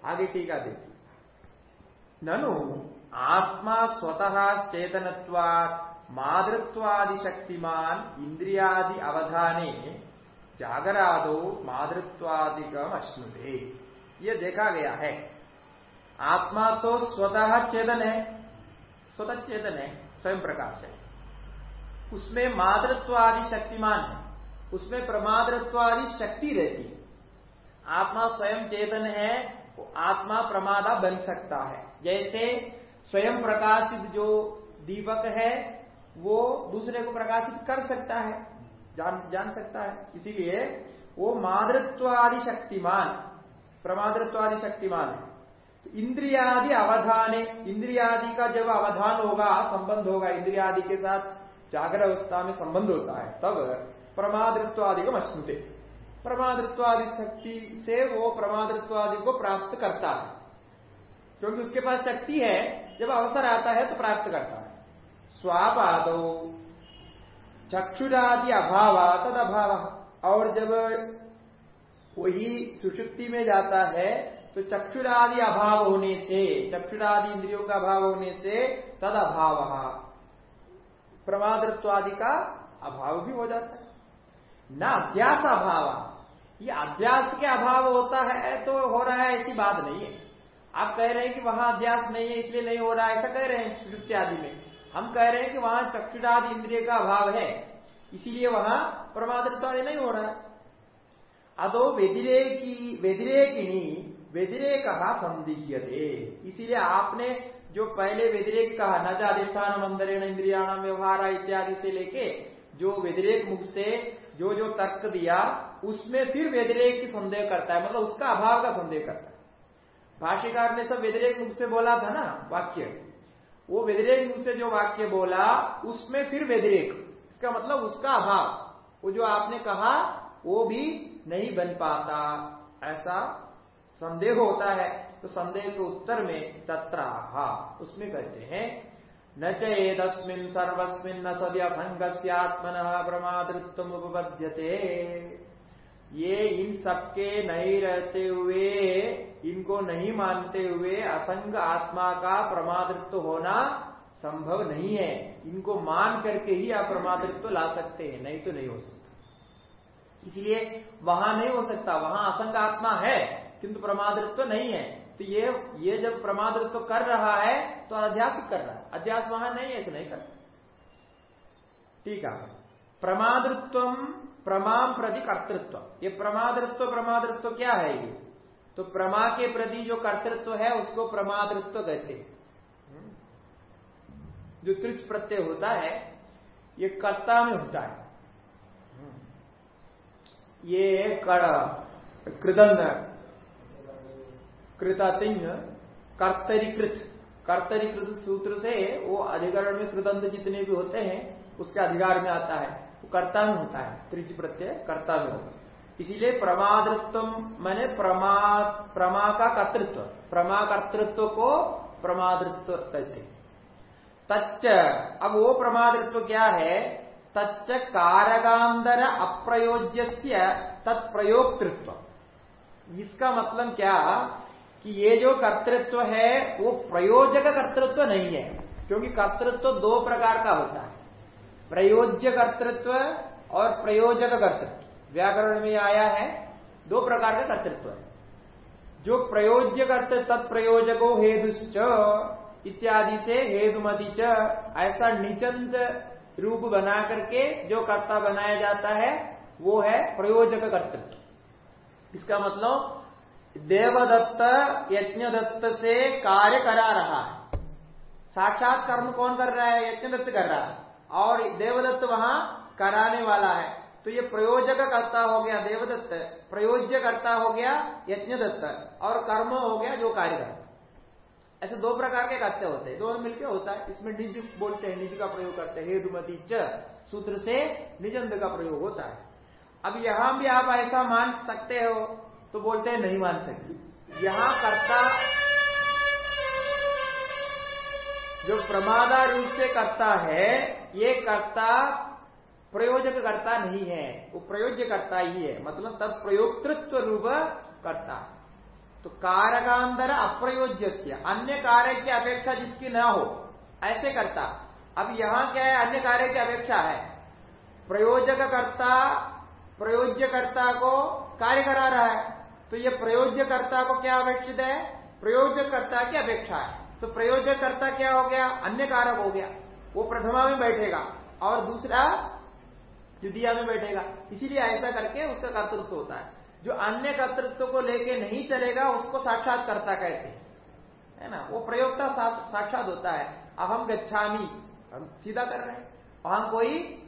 आगे टीका देखिए। ननु आत्मा स्वतः चेतनत्वात् मातृत्वादि शक्तिमान इंद्रियादि अवधाने जागरादो मातृत्वादिकम अश्नुते। ये देखा गया है। आत्मा तो स्वतः चेतन है। स्वतः चेतन है, स्वयं प्रकाश है। उसमें मातृत्वादि शक्तिमान है। उसमें प्रमादृत्वादि शक्ति रहती है। आत्मा स्वयं चेतन है वो आत्मा प्रमादा बन सकता है। जैसे स्वयं प्रकाशित जो दीपक है वो दूसरे को प्रकाशित कर सकता है, जान जान सकता है। इसीलिए वो मादृत्वादि शक्तिमान प्रमादृत्वादि शक्तिमान है। तो इंद्रियादि अवधान, इंद्रियादि का जब अवधान होगा, संबंध होगा, इंद्रियादि के साथ जागर अवस्था में संबंध होता है, तब प्रमादृत्वादि को मश्नुते। प्रमादृत्वादि शक्ति से वो प्रमादृत्वादि को प्राप्त करता है। क्योंकि उसके पास शक्ति है, जब अवसर आता है तो प्राप्त करता है। स्वापादो। चक्षुरादि अभाव तद अभाव और जब वही सुषुप्ति में जाता है तो चक्षुरादि अभाव होने से, चक्षुरादि इंद्रियों का अभाव होने से तद अभाव प्रमादत्वादि का अभाव भी हो जाता है। न अध्यास अभाव ये अध्यास के अभाव होता है तो हो रहा है, ऐसी बात नहीं है। आप कह रहे हैं कि वहाँ अध्यास नहीं है, इसलिए नहीं हो रहा है, ऐसा कह रहे हैं सुषुप्ति आदि में। हम कह रहे हैं कि वहाँ चक्षुरादि इंद्रिय का अभाव है। इसीलिए वहाँ परमादृत्व नहीं हो रहा अदो व्यतिरेकी व्यतिरेकिनी व्यतिरेक संदिग्यते इसीलिए आपने जो पहले व्यतिरेक कहा न जाधिष्ठान मंदिर इंद्रियाणाम व्यवहार इत्यादि से लेके जो व्यतिरेक मुख से जो जो तर्क दिया, उसमें फिर व्यतिरेक की संदेह करता है। मतलब उसका अभाव का संदेह करता है। भाष्यकार ने सब व्यतिरेक मुख से बोला था ना, वाक्य। वो व्यतिरेक मुख से जो वाक्य बोला, उसमें फिर व्यतिरेक। इसका मतलब उसका अभाव। वो जो आपने कहा, वो भी नहीं बन पाता। ऐसा संदेह होता है। तो संदेह के उत्तर में तत्राहा, उसमें कहते हैं, न चेदस्मिन सर्वस्मिन न सद्यभंग आत्मन प्रमादृत्व उपबद्यते ये इन सबके नहीं रहते हुए इनको नहीं मानते हुए असंग आत्मा का प्रमादृत्व होना संभव नहीं है। इनको मान करके ही आप प्रमादृत्व ला सकते हैं, नहीं तो नहीं हो सकता। इसलिए वहाँ नहीं हो सकता, वहाँ असंग आत्मा है, किंतु प्रमादृत्व नहीं है। तो ये ये जब प्रमादृत्व कर रहा है तो अध्यात्म कर रहा है। अध्यास वहाँ नहीं है ऐसे नहीं करता ठीक है। प्रमादृत्व प्रमाम प्रति कर्तृत्व। ये प्रमादृत्व प्रमादृत्व क्या है ये? तो प्रमा के प्रति जो कर्तृत्व है, उसको प्रमादृत्व कहते हैं। जो त्रिच प्रत्यय होता है, ये कर्ता में होता है। ये कड़ कृदन कृतिंग कर्तरीकृत। कर्तरीकृत सूत्र से वो अधिकरण में कृदंत जितने भी होते हैं, उसके अधिकार में आता है। वो कर्ता में होता है त्रिज प्रत्यय कर्ता में होता है। इसीलिए प्रमादृत्व मैंने प्रमा प्रमा का कर्तृत्व, प्रमा कर्तृत्व को प्रमादृत्व कहते तच्च, अब वो प्रमादृत्व क्या है? तच्च कारगांधर अप्रयोज्य तत्प्रयोक्तृत्व। इसका मतलब क्या? कि ये जो कर्तृत्व है, वो प्रयोजक कर्तृत्व नहीं है, क्योंकि कर्तृत्व दो प्रकार का होता है। प्रयोज्य कर्तृत्व और प्रयोजक कर्तृत्व। व्याकरण में आया है, दो प्रकार का कर्तृत्व है। जो प्रयोज्य कर्तृत्व, तत्प्रयोजको हेतुश्च, इत्यादि से हेतुमति च, ऐसा निचंद रूप बना करके जो कर्ता बनाया जाता है, वो है प्रयोजक कर्तृत्व। इसका मतलब देवदत्त, यज्ञदत्त से कार्य करा रहा है। साक्षात कर्म कौन कर रहा है? यज्ञदत्त कर रहा है। और देवदत्त वहाँ कराने वाला है। तो ये प्रयोजक कर्ता हो गया देवदत्त प्रयोज्य कर्ता हो गया यज्ञदत्त और कर्म हो गया जो कार्य करता ऐसे दो प्रकार के कर्त्य होते हैं, दोनों मिलकर होता है। इसमें निज बोलते हैं, निज का प्रयोग करते हैं हेदुमती च सूत्र से निजंद का प्रयोग होता है। अब यहाँ भी आप ऐसा मान सकते हो तो बोलते हैं नहीं मान सकते। यहाँ कर्ता जो प्रमादा रूप से करता है, ये कर्ता प्रयोजक करता नहीं है, वो प्रयोज्य करता ही है। मतलब तत्प्रयोक्तृत्व रूप करता। तो कारकांतर अप्रयोज्य अन्य कार्य की अपेक्षा जिसकी न हो, ऐसे करता। अब यहाँ क्या है, अन्य कार्य की अपेक्षा है। प्रयोजक कर्ता प्रयोज्य कर्ता को कार्य करा रहा है तो ये प्रयोज्य कर्ता को क्या अपेक्षित है? प्रयोजक कर्ता की अपेक्षा है। तो प्रयोजक कर्ता क्या हो गया? अन्य कारक हो गया। वो प्रथमा में बैठेगा और दूसरा द्वितीय में बैठेगा। इसीलिए ऐसा करके उसका कर्तृत्व होता है। जो अन्य कर्तृत्व को लेके नहीं चलेगा, उसको साक्षात्कर्ता कहते हैं। है ना? वो प्रयोगता साक्षात होता है। अहम गच्छामी। हम सीधा कर रहे हैं। वहाँ कोई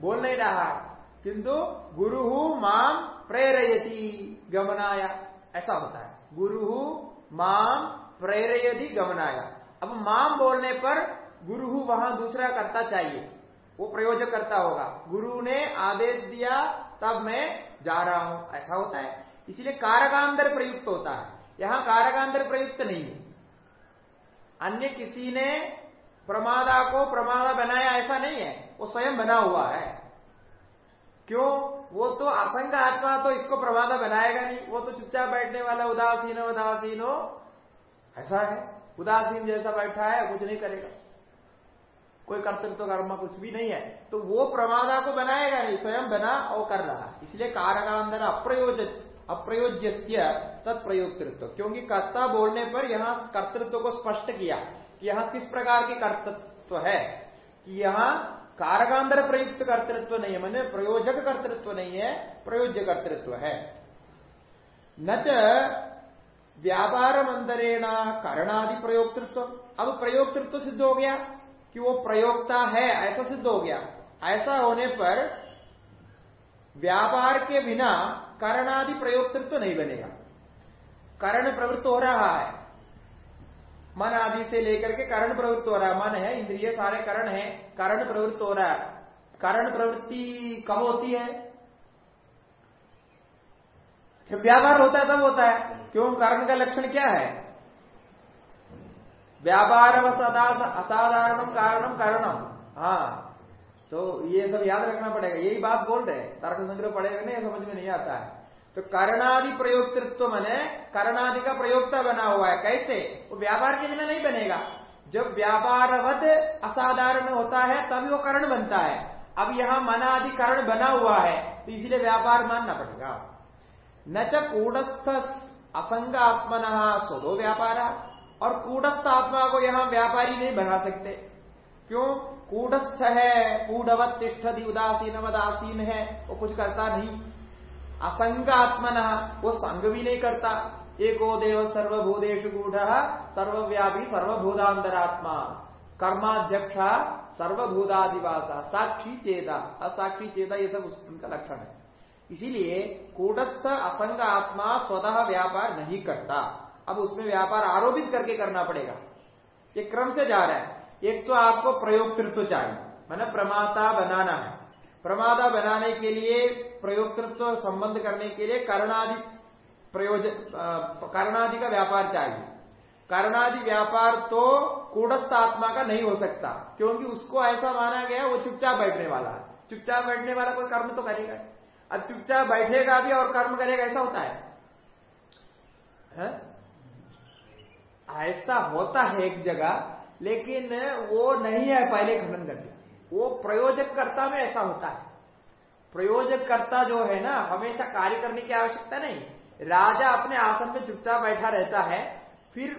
बोल नहीं रहा। किंतु गुरु माम प्रेरयति गमनाया। ऐसा होता है। गुरु माम प्रेरयति गमनाया। अब माम बोलने पर गुरु वहाँ दूसरा करता चाहिए। वो प्रयोजक करता होगा। गुरु ने आदेश दिया, तब मैं जा रहा हूँ। ऐसा होता है। इसलिए कारकांतर प्रयुक्त होता है। यहाँ कारकांतर प्रयुक्त नहीं है। अन्य किसी ने प्रमादा को प्रमादा बनाया, ऐसा नहीं है। वो स्वयं बना हुआ है। क्यों? वो तो असंग आत्मा तो इसको प्रमादा बनाएगा नहीं। वो तो चुपचाप बैठने वाला, उदासीन उदासीन हो। ऐसा है। उदासीन जैसा बैठा है, कुछ नहीं करेगा। कोई कर्तृत्व तो कर्म कुछ भी नहीं है तो वो प्रमादा को बनाएगा नहीं, स्वयं बना और कर रहा इसलिए कारकांदर अप्रयोज अप्रयोज्य तत्प्रयोगतृत्व क्योंकि कर्ता बोलने पर यहाँ कर्तृत्व को स्पष्ट किया कि यहाँ किस प्रकार की कर्तृत्व है, कि यहाँ कारकांधर प्रयुक्त कर्तृत्व नहीं है, मैंने प्रयोजक कर्तृत्व नहीं है, प्रयोज्य कर्तृत्व है। न व्यापार मंदरेण कारणादि प्रयोगतृत्व अब प्रयोगतृत्व सिद्ध हो गया। कि वो प्रयोगता है, ऐसा सिद्ध हो गया। ऐसा होने पर व्यापार के बिना करणादि प्रयोगतृत्व तो नहीं बनेगा। करण प्रवृत्त हो रहा है। मन आदि से लेकर के करण प्रवृत्त हो रहा है। मन है, इंद्रिय सारे करण है, करण प्रवृत्त हो रहा है। करण प्रवृत्ति कब होती है? जब व्यापार होता है, तब होता है। क्यों? कारण का लक्षण क्या है? व्यापार असाधारण कारणम कारणम। हाँ। तो ये सब याद रखना पड़ेगा। यही बात बोल रहे तर्क संग्रह पड़ेगा नहीं समझ में नहीं आता है। तो करणादि प्रयोगतृत्व मैंने करणादि का प्रयोगता बना हुआ है। कैसे? वो व्यापार के बिना नहीं बनेगा। जब व्यापारवत असाधारण होता है, तभी वो करण बनता है। अब यहाँ मनादि करण बना हुआ है तो इसलिए व्यापार मानना पड़ेगा। न च कूटस्थ असंग आत्मन व्यापार। और कूटस्थ आत्मा को यहाँ व्यापारी नहीं बना सकते। क्यों? कूटस्थ है कूडवत तिष्ठति उदासीन उदासीन है, वो कुछ करता नहीं। असंग आत्मन, वो संग भी नहीं करता। एको देव सर्वभूतेश गूढ़ सर्वव्यापी सर्वभूतांतरात्मा कर्माध्यक्ष सर्वभूतादिवासा साक्षी चेता। असाक्षी चेता ये सब उनका लक्षण है। इसीलिए कूटस्थ असंग आत्मा स्वतः व्यापार नहीं करता। अब उसमें व्यापार आरोपित करके करना पड़ेगा। ये क्रम से जा रहा है। एक तो आपको प्रयोगतृत्व चाहिए मैंने प्रमाता बनाना है। प्रमादा बनाने के लिए प्रयोगतृत्व संबंध करने के लिए करणादि प्रयोजन करणादि का व्यापार चाहिए। करणादि व्यापार तो कूटस्थ आत्मा का नहीं हो सकता क्योंकि उसको ऐसा माना गया वो चुपचाप बैठने वाला है। चुपचाप बैठने वाला कोई कर्म तो करेगा अब चुपचाप बैठेगा भी और कर्म करेगा ऐसा होता है, है? ऐसा होता है एक जगह, लेकिन वो नहीं है पहले खंडन कर दिया वो प्रयोजक कर्ता में ऐसा होता है। प्रयोजक कर्ता जो है ना, हमेशा कार्य करने की आवश्यकता नहीं। राजा अपने आसन में चुपचाप बैठा रहता है, फिर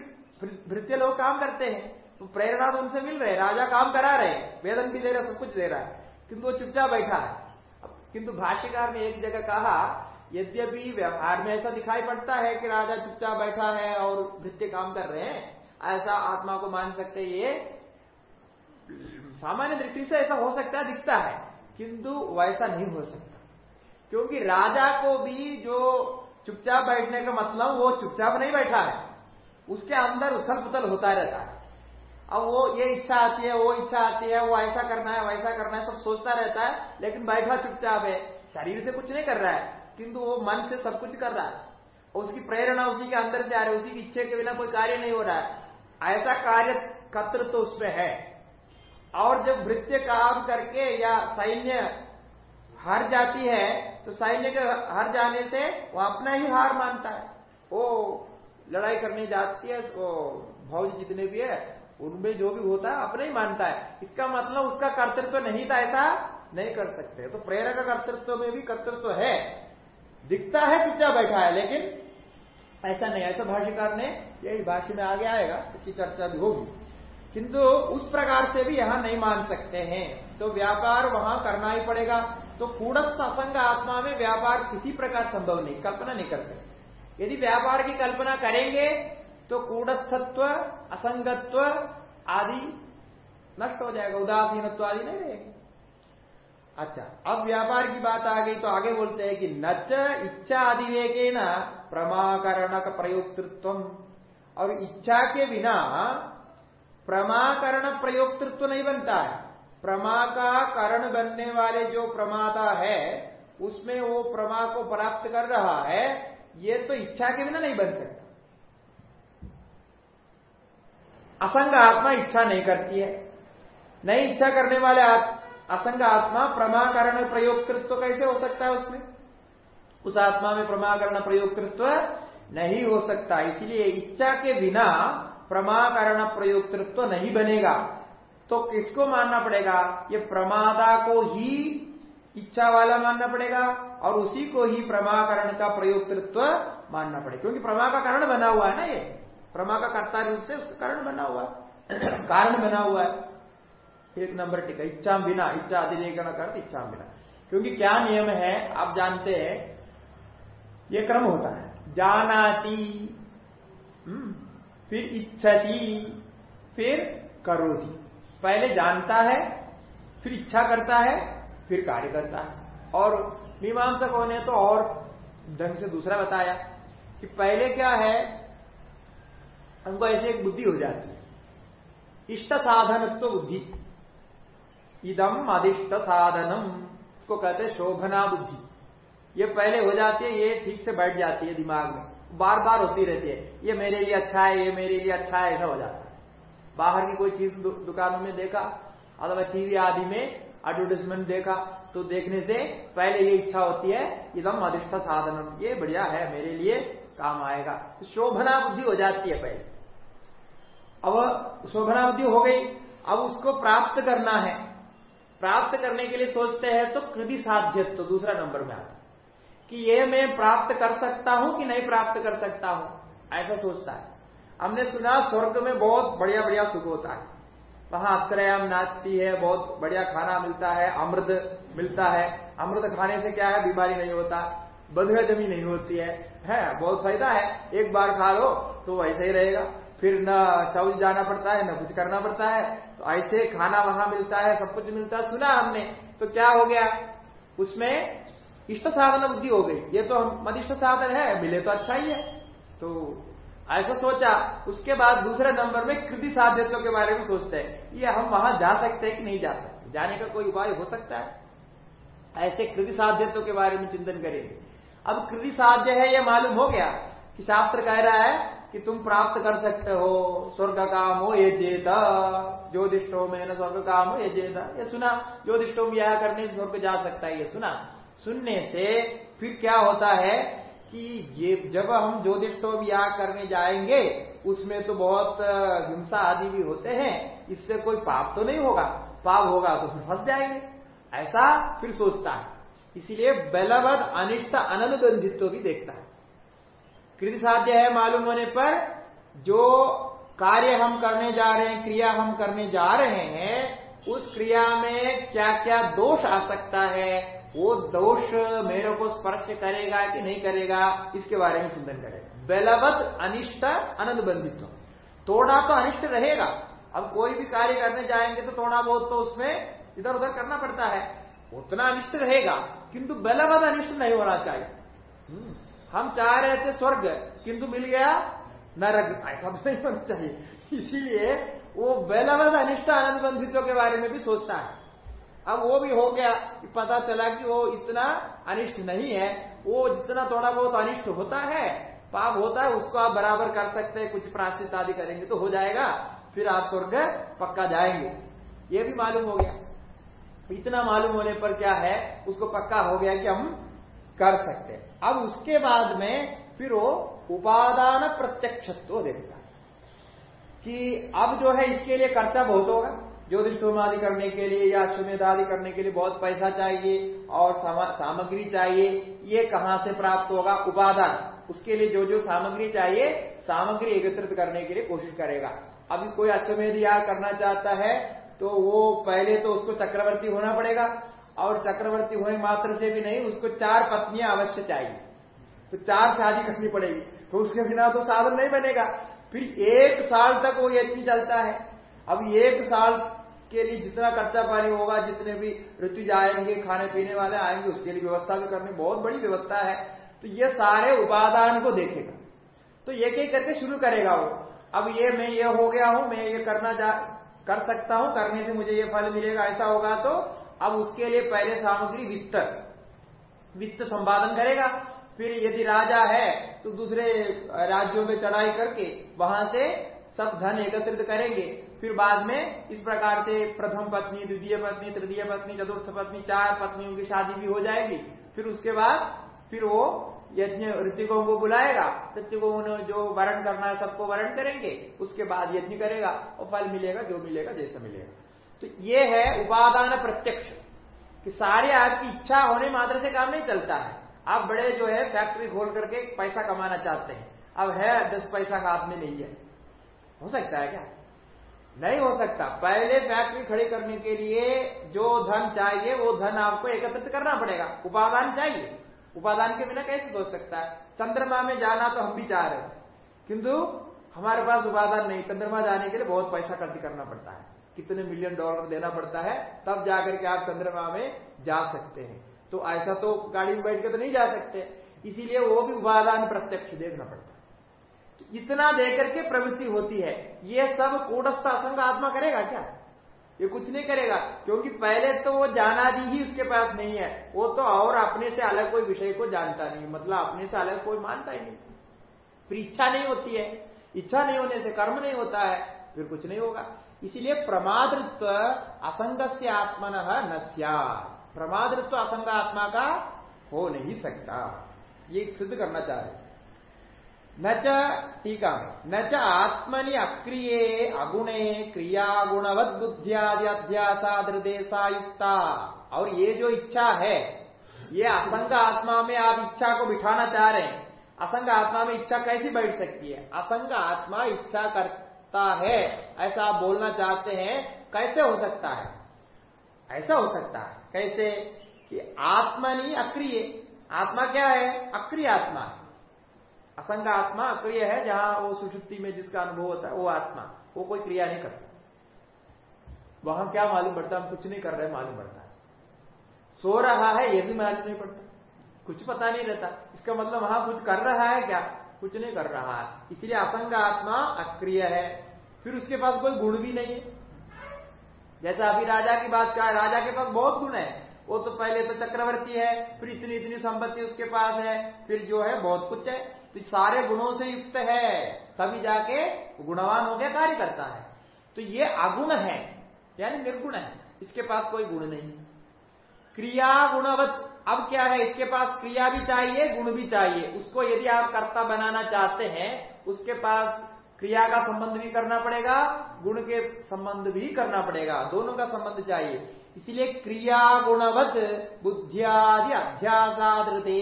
भृत्य लोग काम करते हैं। तो प्रेरणा तो उनसे मिल रहे राजा काम करा रहे वेदन भी दे रहा सब कुछ दे रहा है, किंतु वो चुपचाप बैठा है। किंतु भाष्यकार ने एक जगह कहा यद्यपि व्यवहार में ऐसा दिखाई पड़ता है कि राजा चुपचाप बैठा है और भृत्य काम कर रहे हैं, ऐसा आत्मा को मान सकते ये। सामान्य दृष्टि से ऐसा हो सकता है, दिखता है, किंतु वैसा नहीं हो सकता। क्योंकि राजा को भी जो चुपचाप बैठने का मतलब वो चुपचाप नहीं बैठा है। उसके अंदर उथल पुथल होता रहता है। अब वो ये इच्छा आती है, वो इच्छा आती है, वो ऐसा करना है, वैसा करना है, सब सोचता रहता है, लेकिन बैठा चुपचाप है, शरीर से कुछ नहीं कर रहा है। किंतु वो मन से सब कुछ कर रहा है। उसकी प्रेरणा उसी के अंदर से आ रही है, उसी की इच्छा के बिना कोई कार्य नहीं हो रहा है। ऐसा कार्य कत्र तो उसमें है। और जब भृत्य काम करके या सैन्य हार जाती है तो सैन्य के हार जाने से वो अपना ही हार मानता है। वो लड़ाई करने जाती है, वो भौज जितने भी है, उनमें जो भी होता है, अपने ही मानता है। इसका मतलब उसका कर्तृत्व नहीं था, ऐसा नहीं कर सकते। तो प्रेरक कर्तृत्व में भी कर्तृत्व है। दिखता है चुपचाप बैठा है, लेकिन ऐसा नहीं, ऐसा भाष्यकार ने यही भाष्य में आगे आएगा, इसकी चर्चा भी होगी। किंतु उस प्रकार से भी यहाँ नहीं मान सकते हैं। तो व्यापार वहाँ करना ही पड़ेगा। तो कूड़स्थ असंग आत्मा में व्यापार किसी प्रकार संभव नहीं, कल्पना नहीं कर सकते। यदि व्यापार की कल्पना करेंगे तो कूड़स्थत्व असंगत्व आदि नष्ट हो जाएगा, उदासीनत्व आदि नहीं रहेगा। अच्छा अब व्यापार की बात आ गई तो आगे बोलते हैं कि नच इच्छा अधिवेके न प्रमाकरण का प्रयोक्तृत्व और इच्छा के बिना प्रमाकरण प्रयोक्तृत्व नहीं बनता है। प्रमा का कारण बनने वाले जो प्रमाता है, उसमें वो प्रमा को प्राप्त कर रहा है, ये तो इच्छा के बिना नहीं बन सकता। असंग आत्मा इच्छा नहीं करती है। नहीं इच्छा करने वाले असंग आत्मा प्रमाकरण प्रयोगकृत्व कैसे हो सकता है उसमें? उस आत्मा में प्रमाकरण प्रयोगकृत्व नहीं हो सकता। इसलिए इच्छा के बिना प्रमाकरण प्रयोग प्रयोगकृत्व नहीं बनेगा। तो किसको मानना पड़ेगा? ये प्रमादा को ही इच्छा वाला मानना पड़ेगा और उसी को ही प्रमाकरण का प्रयोगतृत्व मानना पड़ेगा। क्योंकि प्रमा का कारण बना हुआ है ना ये। प्रमा का कर्ता रूप से कारण बना हुआ है। कारण बना हुआ है। एक नंबर टिका इच्छा बिना इच्छा अधिलेखन कर इच्छा बिना क्योंकि क्या नियम है आप जानते हैं ये क्रम होता है। जानाती हम्म, फिर इच्छती फिर करोती। पहले जानता है फिर इच्छा करता है फिर कार्य करता है। और मीमांसक होने तो और ढंग से दूसरा बताया कि पहले क्या है हमको ऐसे एक बुद्धि हो जाती है। इष्ट साधनत्व बुद्धि। इदम अधिष्ट साधनम इसको कहते हैं शोभना बुद्धि। ये पहले हो जाती है, ये ठीक से बैठ जाती है दिमाग में। बार बार होती रहती है, ये मेरे लिए अच्छा है, ये मेरे लिए अच्छा है, ऐसा हो जाता है। बाहर की कोई चीज़ दुकानों में देखा, अथवा टीवी आदि में एडवर्टीजमेंट देखा तो देखने से पहले ये इच्छा होती है एकदम अधिष्ठ साधनम ये बढ़िया है, मेरे लिए काम आएगा। तो शोभना बुद्धि हो जाती है पहले। अब शोभना बुद्धि हो गई, अब उसको प्राप्त करना है। प्राप्त करने के लिए सोचते हैं तो कृति साध्यत्व दूसरा नंबर में आता कि ये मैं प्राप्त कर सकता हूँ कि नहीं प्राप्त कर सकता हूँ? ऐसा सोचता है। हमने सुना, स्वर्ग में बहुत बढ़िया बढ़िया सुख होता है। वहाँ अत्रयाम नाचती है, बहुत बढ़िया खाना मिलता है, अमृत मिलता है। अमृत खाने से क्या है? बीमारी नहीं होता बदहजमी नहीं होती है। है, बहुत फ़ायदा है। एक बार खा लो तो वैसे ही रहेगा। फिर न शौच जाना पड़ता है, न कुछ करना पड़ता है। तो ऐसे खाना वहाँ मिलता है, सब कुछ मिलता है। सुना हमने। तो क्या हो गया? उसमें इष्ट साधन बुद्धि हो गई। ये तो हम मदिष्ट साधन है, मिले तो अच्छा ही है। तो ऐसा सोचा। उसके बाद दूसरे नंबर में कृति साध्यत्व के बारे में सोचते हैं। ये हम वहाँ जा सकते हैं कि नहीं जा सकते? जाने का कोई उपाय हो सकता है? ऐसे कृति साध्यत्व के बारे में चिंतन करेंगे। अब कृति साध्य है, ये मालूम हो गया कि शास्त्र कह रहा है कि तुम प्राप्त कर सकते हो स्वर्ग काम हो ये जेता ज्योतिषो में स्वर्ग काम हो ये जेता ये सुना ज्योतिषो में यह करने स्वर्ग जा सकता है, ये सुना। सुनने से फिर क्या होता है कि ये जब हम ज्योतिषो या करने जाएँगे, उसमें तो बहुत हिंसा आदि भी होते हैं, इससे कोई पाप तो नहीं होगा। पाप होगा तो फिर फंस जाएँगे। ऐसा फिर सोचता है। इसीलिए बलवद अनिष्ट अनुबंधित्व भी देखता है। कृति साध्य है मालूम होने पर जो कार्य हम करने जा रहे हैं क्रिया हम करने जा रहे हैं उस क्रिया में क्या क्या दोष आ सकता है वो दोष मेरे को स्पर्श करेगा कि नहीं करेगा इसके बारे में चिंतन करेगा। बलवत अनिष्ट अनुबंधित्व थोड़ा तो अनिष्ट रहेगा। अब कोई भी कार्य करने जाएँगे तो थोड़ा बहुत तो उसमें इधर उधर करना पड़ता है। उतना अनिष्ट रहेगा किंतु बलवत अनिष्ट नहीं होना चाहिए। हम्म, हम चाह रहे थे स्वर्ग, किंतु मिल गया नरक। ऐसा तो नहीं होना चाहिए। इसीलिए वो बलवत अनिष्ट अनुबंधित्व के बारे में भी सोचता है। अब वो भी हो गया पता चला कि वो इतना अनिष्ट नहीं है। वो जितना थोड़ा बहुत अनिष्ट होता है, पाप होता है, उसको आप बराबर कर सकते हैं, कुछ प्राश्चित आदि करेंगे तो हो जाएगा, फिर आप स्वर्ग पक्का जाएँगे। ये भी मालूम हो गया। इतना मालूम होने पर क्या है? उसको पक्का हो गया कि हम कर सकते हैं। अब उसके बाद में फिर वो उपादान प्रत्यक्षत्व देखता है। कि अब जो है इसके लिए खर्चा बहुत होगा। ज्योतिष आदि करने के लिए या अश्वमेध आदि करने के लिए बहुत पैसा चाहिए और सामग्री चाहिए, ये कहाँ से प्राप्त होगा? उपादान। उसके लिए जो जो सामग्री चाहिए, सामग्री एकत्रित करने के लिए कोशिश करेगा। अभी कोई अश्वमेध या करना चाहता है तो वो पहले तो उसको चक्रवर्ती होना पड़ेगा। और चक्रवर्ती होने मात्र से भी नहीं, उसको चार पत्नियाँ अवश्य चाहिए। तो चार शादी करनी पड़ेगी। तो उसके बिना तो साधन नहीं बनेगा। फिर एक साल तक वो यज्ञ चलता है। अब एक साल के लिए जितना खर्चा पानी होगा, जितने भी ऋतु आएँगे खाने पीने वाले आएँगे, उसके लिए व्यवस्था भी करनी, बहुत बड़ी व्यवस्था है। तो ये सारे उपादान को देखेगा। तो एक एक करके शुरू करेगा वो। अब ये मैं ये हो गया हूँ, मैं ये करना जा, कर सकता हूँ, करने से मुझे ये फल मिलेगा, ऐसा होगा तो अब उसके लिए पहले सामग्री वित्त। वित्त संपादन करेगा, फिर यदि राजा है तो दूसरे राज्यों में चढ़ाई करके वहाँ से सब धन एकत्रित करेंगे। फिर बाद में इस प्रकार से प्रथम पत्नी, द्वितीय पत्नी, तृतीय पत्नी, चतुर्थ पत्नी, चार पत्नियों की शादी भी हो जाएगी। फिर उसके बाद फिर वो यज्ञ ऋतिकों को बुलाएगा। ऋतिकों ने जो वर्ण करना है सबको वर्ण करेंगे, उसके बाद यज्ञ करेगा और फल मिलेगा, जो मिलेगा, जैसा मिलेगा। तो ये है उपादान प्रत्यक्ष, कि सारे आपकी इच्छा होने मात्र से काम नहीं चलता है। आप बड़े जो है फैक्ट्री खोल करके पैसा कमाना चाहते हैं। अब है, दस पैसा का आप में नहीं है। हो सकता है क्या? नहीं हो सकता। पहले फैक्ट्री खड़ी करने के लिए जो धन चाहिए, वो धन आपको एकत्रित करना पड़ेगा। उपादान चाहिए। उपादान के बिना कैसे सोच सकता है? चंद्रमा में जाना तो हम भी चाह रहे हैं। किंतु हमारे पास उपादान नहीं। चंद्रमा जाने के लिए बहुत पैसा खर्च करना पड़ता है। कितने मिलियन डॉलर देना पड़ता है, तब जाकर के आप चंद्रमा में जा सकते हैं। तो ऐसा तो गाड़ी में बैठ के तो नहीं जा सकते। इसीलिए वो भी उपादान प्रत्यक्ष देखना पड़ता है। इतना देकर के प्रवृत्ति होती है। ये सब कूटस्थ असंग आत्मा करेगा क्या? ये कुछ नहीं करेगा, क्योंकि पहले तो वो जाना दी ही उसके पास नहीं है। वो तो और अपने से अलग कोई विषय को जानता नहीं मतलब अपने से अलग कोई मानता ही नहीं। फिर इच्छा नहीं होती है। इच्छा नहीं होने से कर्म नहीं होता है, फिर कुछ नहीं होगा। इसीलिए प्रमादृत्व असंग से आत्मन न प्रमादृत्व असंग आत्मा का हो नहीं सकता। ये सिद्ध करना चाह रहे न टीका न च आत्मनि अक्रिये अगुणे क्रिया गुणवत बुद्धियादि अध्यासा युक्ता और ये जो इच्छा है, ये असंग आत्मा में आप इच्छा को बिठाना चाह रहे हैं। असंग आत्मा में इच्छा कैसी बैठ सकती है? असंग आत्मा इच्छा करता है। ऐसा आप बोलना चाहते हैं, कैसे हो सकता है? ऐसा हो सकता है। कैसे? कि आत्मा नहीं, अक्रिय। आत्मा क्या है? अक्रिय आत्मा। असंग आत्मा, अक्रिय है, जहाँ वो सुषुप्ति में जिसका अनुभव होता है, वो आत्मा। वो कोई क्रिया नहीं करता। वहाँ क्या मालूम पड़ता? हम कुछ नहीं कर रहे, मालूम पड़ता। सो रहा है, ये भी मालूम नहीं पड़ता। कुछ पता नहीं रहता। इसका मतलब वहाँ कुछ कर रहा है क्या? कुछ नहीं कर रहा। है इसलिए असंग आत्मा अक्रिय है। फिर उसके पास कोई गुण भी नहीं है। जैसा अभी राजा की बात कहा, राजा के पास बहुत गुण है। वो तो पहले तो चक्रवर्ती है, फिर इतनी इतनी संपत्ति उसके पास है, फिर जो है बहुत कुछ है। तो सारे गुणों से युक्त है। तभी जाके गुणवान हो गया कार्य करता है। तो ये अगुण है, यानी निर्गुण है। इसके पास कोई गुण नहीं। क्रिया गुणवत। अब क्या है, इसके पास क्रिया भी चाहिए, गुण भी चाहिए। उसको यदि आप कर्ता बनाना चाहते हैं, उसके पास क्रिया का संबंध भी करना पड़ेगा, गुण के संबंध भी करना पड़ेगा। दोनों का संबंध चाहिए। इसलिए क्रिया गुणवत बुद्धियादि अध्यासादृते।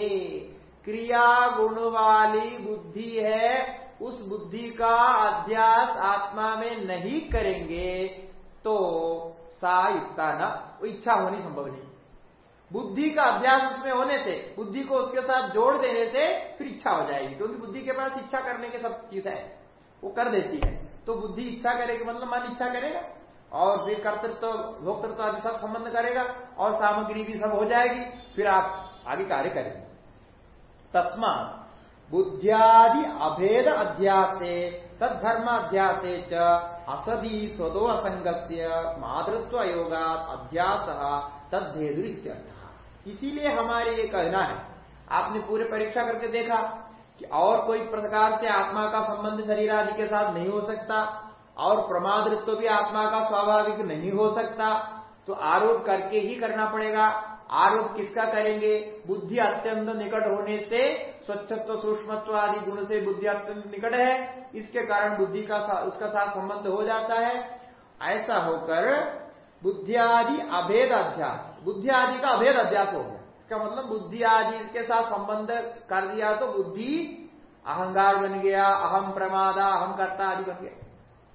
क्रिया गुण वाली बुद्धि है, उस बुद्धि का अध्यास आत्मा में नहीं करेंगे तो सा युक्ता न इच्छा होनी संभव नहीं। बुद्धि का अभ्यास उसमें होने से, बुद्धि को उसके साथ जोड़ देने से फिर इच्छा हो जाएगी, क्योंकि बुद्धि के पास इच्छा करने के सब चीज़ है। वो कर देती है। तो बुद्धि इच्छा करेगी मतलब मन इच्छा करेगा, और फिर कर्तृत्व, भोक्तृत्व आदि सब संबंध करेगा, और सामग्री भी सब हो जाएगी, फिर आप आगे कार्य करेंगे। तस्मा बुद्धियादि अभेद अध्यासे तद्धर्म अध्यासे च असदी स्वदो असंग मातृत्व योगा अध्यास तद्धेदु इसीलिए हमारे ये कहना है, आपने पूरे परीक्षा करके देखा कि और कोई प्रकार से आत्मा का संबंध शरीर आदि के साथ नहीं हो सकता, और प्रमादृत्व भी आत्मा का स्वाभाविक नहीं हो सकता तो आरोप करके ही करना पड़ेगा। आरोप किसका करेंगे? बुद्धि अत्यंत निकट होने से, स्वच्छत्व, सूक्ष्मत्व आदि गुण से बुद्धि अत्यंत निकट है। इसके कारण बुद्धि का उसका साथ संबंध हो जाता है। ऐसा होकर बुद्धि आदि अभेद अध्यास, बुद्धि आदि का अभेद अध्यास हो गया। इसका मतलब बुद्धि आदि इसके साथ संबंध कर दिया तो बुद्धि अहंकार बन गया, अहम प्रमादा, अहम कर्ता आदि बन गया।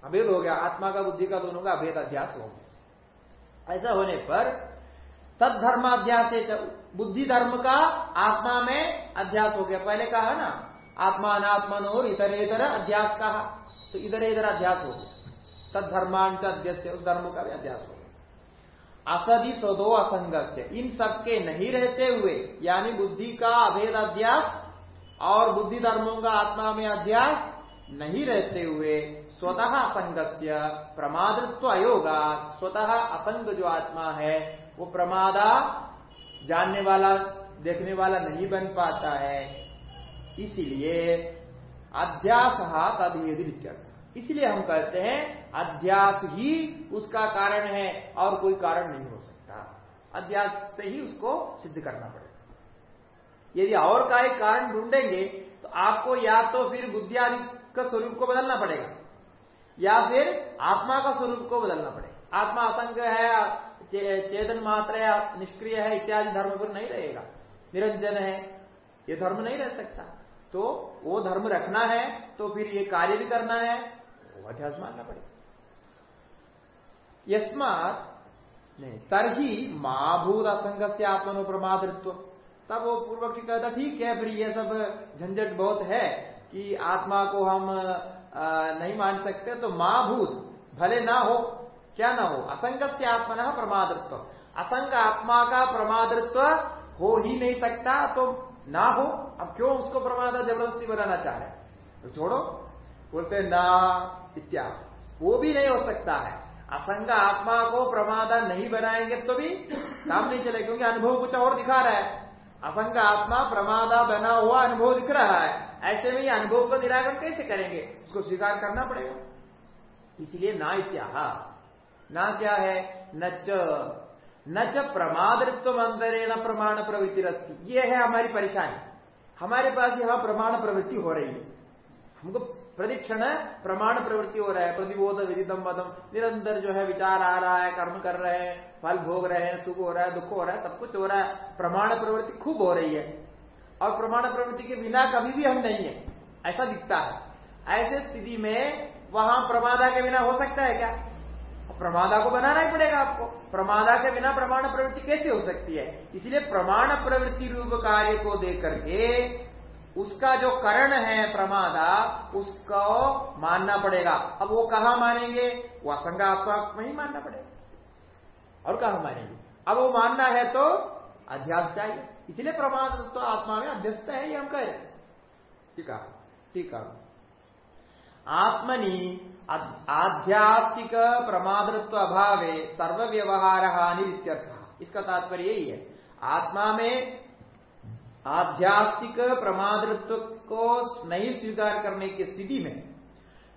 अभेद हो गया। आत्मा का, बुद्धि का दोनों का अभेद अध्यास हो गया। ऐसा होने पर तद धर्माध्यास बुद्धि धर्म का आत्मा में अध्यास हो गया। पहले कहा ना आत्मा अनात्मन और इतर इतर अध्यास कहा तो इधर इधर अध्यास हो गया। तद धर्मांत अध्यक्ष उस धर्म का भी अध्यास हो असदि सदो असंग इन सबके नहीं रहते हुए, यानी बुद्धि का अभेद अध्यास और बुद्धि धर्मों का आत्मा में अध्यास नहीं रहते हुए, स्वतः असंग प्रमादत्व अयोगा स्वतः असंग जो आत्मा है, वो प्रमादा जानने वाला, देखने वाला नहीं बन पाता है। इसीलिए अध्यास तद यदि इसलिए हम कहते हैं अध्यास ही उसका कारण है और कोई कारण नहीं हो सकता। अध्यास से ही उसको सिद्ध करना पड़ेगा। यदि और का एक कारण ढूंढेंगे तो आपको या तो फिर बुद्धि का स्वरूप को बदलना पड़ेगा या फिर आत्मा का स्वरूप को बदलना पड़ेगा। आत्मा असंग है चे, चेतन मात्र है निष्क्रिय है इत्यादि धर्म पर नहीं रहेगा। निरंजन है ये धर्म नहीं रह सकता। तो वो धर्म रखना है तो फिर ये कार्य भी करना है अध्यास मानना पड़ेगा। यस्मात, नहीं, तरही महाभूत असंग से आत्मनो प्रमादृत्व तब वो पूर्वक कहता, ठीक है, फिर ये सब झंझट बहुत है कि आत्मा को हम नहीं मान सकते तो माँ भूत भले ना हो, क्या ना हो असंग से आत्मा प्रमादृत्व असंग आत्मा का प्रमादृत्व हो ही नहीं सकता तो ना हो, अब क्यों उसको प्रमादा ज़बरदस्ती बनाना चाह रहे तो छोड़ो बोलते, ना इत्यादि वो भी नहीं हो सकता है। असंग आत्मा को प्रमादा नहीं बनाएँगे तो भी काम नहीं चले क्योंकि अनुभव कुछ और दिखा रहा है। असंग आत्मा प्रमादा बना हुआ अनुभव दिख रहा है। ऐसे में अनुभव को निराकरण कैसे करेंगे? उसको स्वीकार करना पड़ेगा। इसलिए ना इत्याह ना क्या है? न न च प्रमादृत्व अंतरेण प्रमाण प्रवृत्ति रस्ती ये है हमारी परेशानी। हमारे पास यहाँ प्रमाण प्रवृत्ति हो रही है। हमको प्रतिक्षण प्रमाण प्रवृत्ति हो रहा है, प्रतिबोध विदितम मदम निरंतर जो है विचार आ रहा है, कर्म कर रहे हैं, फल भोग रहे हैं, सुख हो रहा है, दुख हो रहा है, सब कुछ हो रहा है, प्रमाण प्रवृत्ति खूब हो रही है। और प्रमाण प्रवृत्ति के बिना कभी भी हम नहीं है, ऐसा दिखता है। ऐसे स्थिति में वहाँ प्रमादा के बिना हो सकता है क्या? प्रमादा को बनाना ही पड़ेगा आपको। प्रमादा के बिना प्रमाण प्रवृत्ति कैसे हो सकती है? इसलिए प्रमाण प्रवृत्ति रूप कार्य को देख करके उसका जो करण है प्रमादा, उसको मानना पड़ेगा। अब वो कहा मानेंगे? वो असंगात्मा में ही मानना पड़ेगा। और कहा मानेंगे? अब वो मानना है तो अध्यास चाहिए इसलिए प्रमाद तो आत्मा में अध्यस्त है, ये हम कह रहे ठीक है? ठीक है। आत्मनि आध्यात्मिक प्रमादत्व अभाव सर्व व्यवहार हानि इसका तात्पर्य यही है। आत्मा में आध्यात्मिक प्रमादत्व को नहीं स्वीकार करने की स्थिति में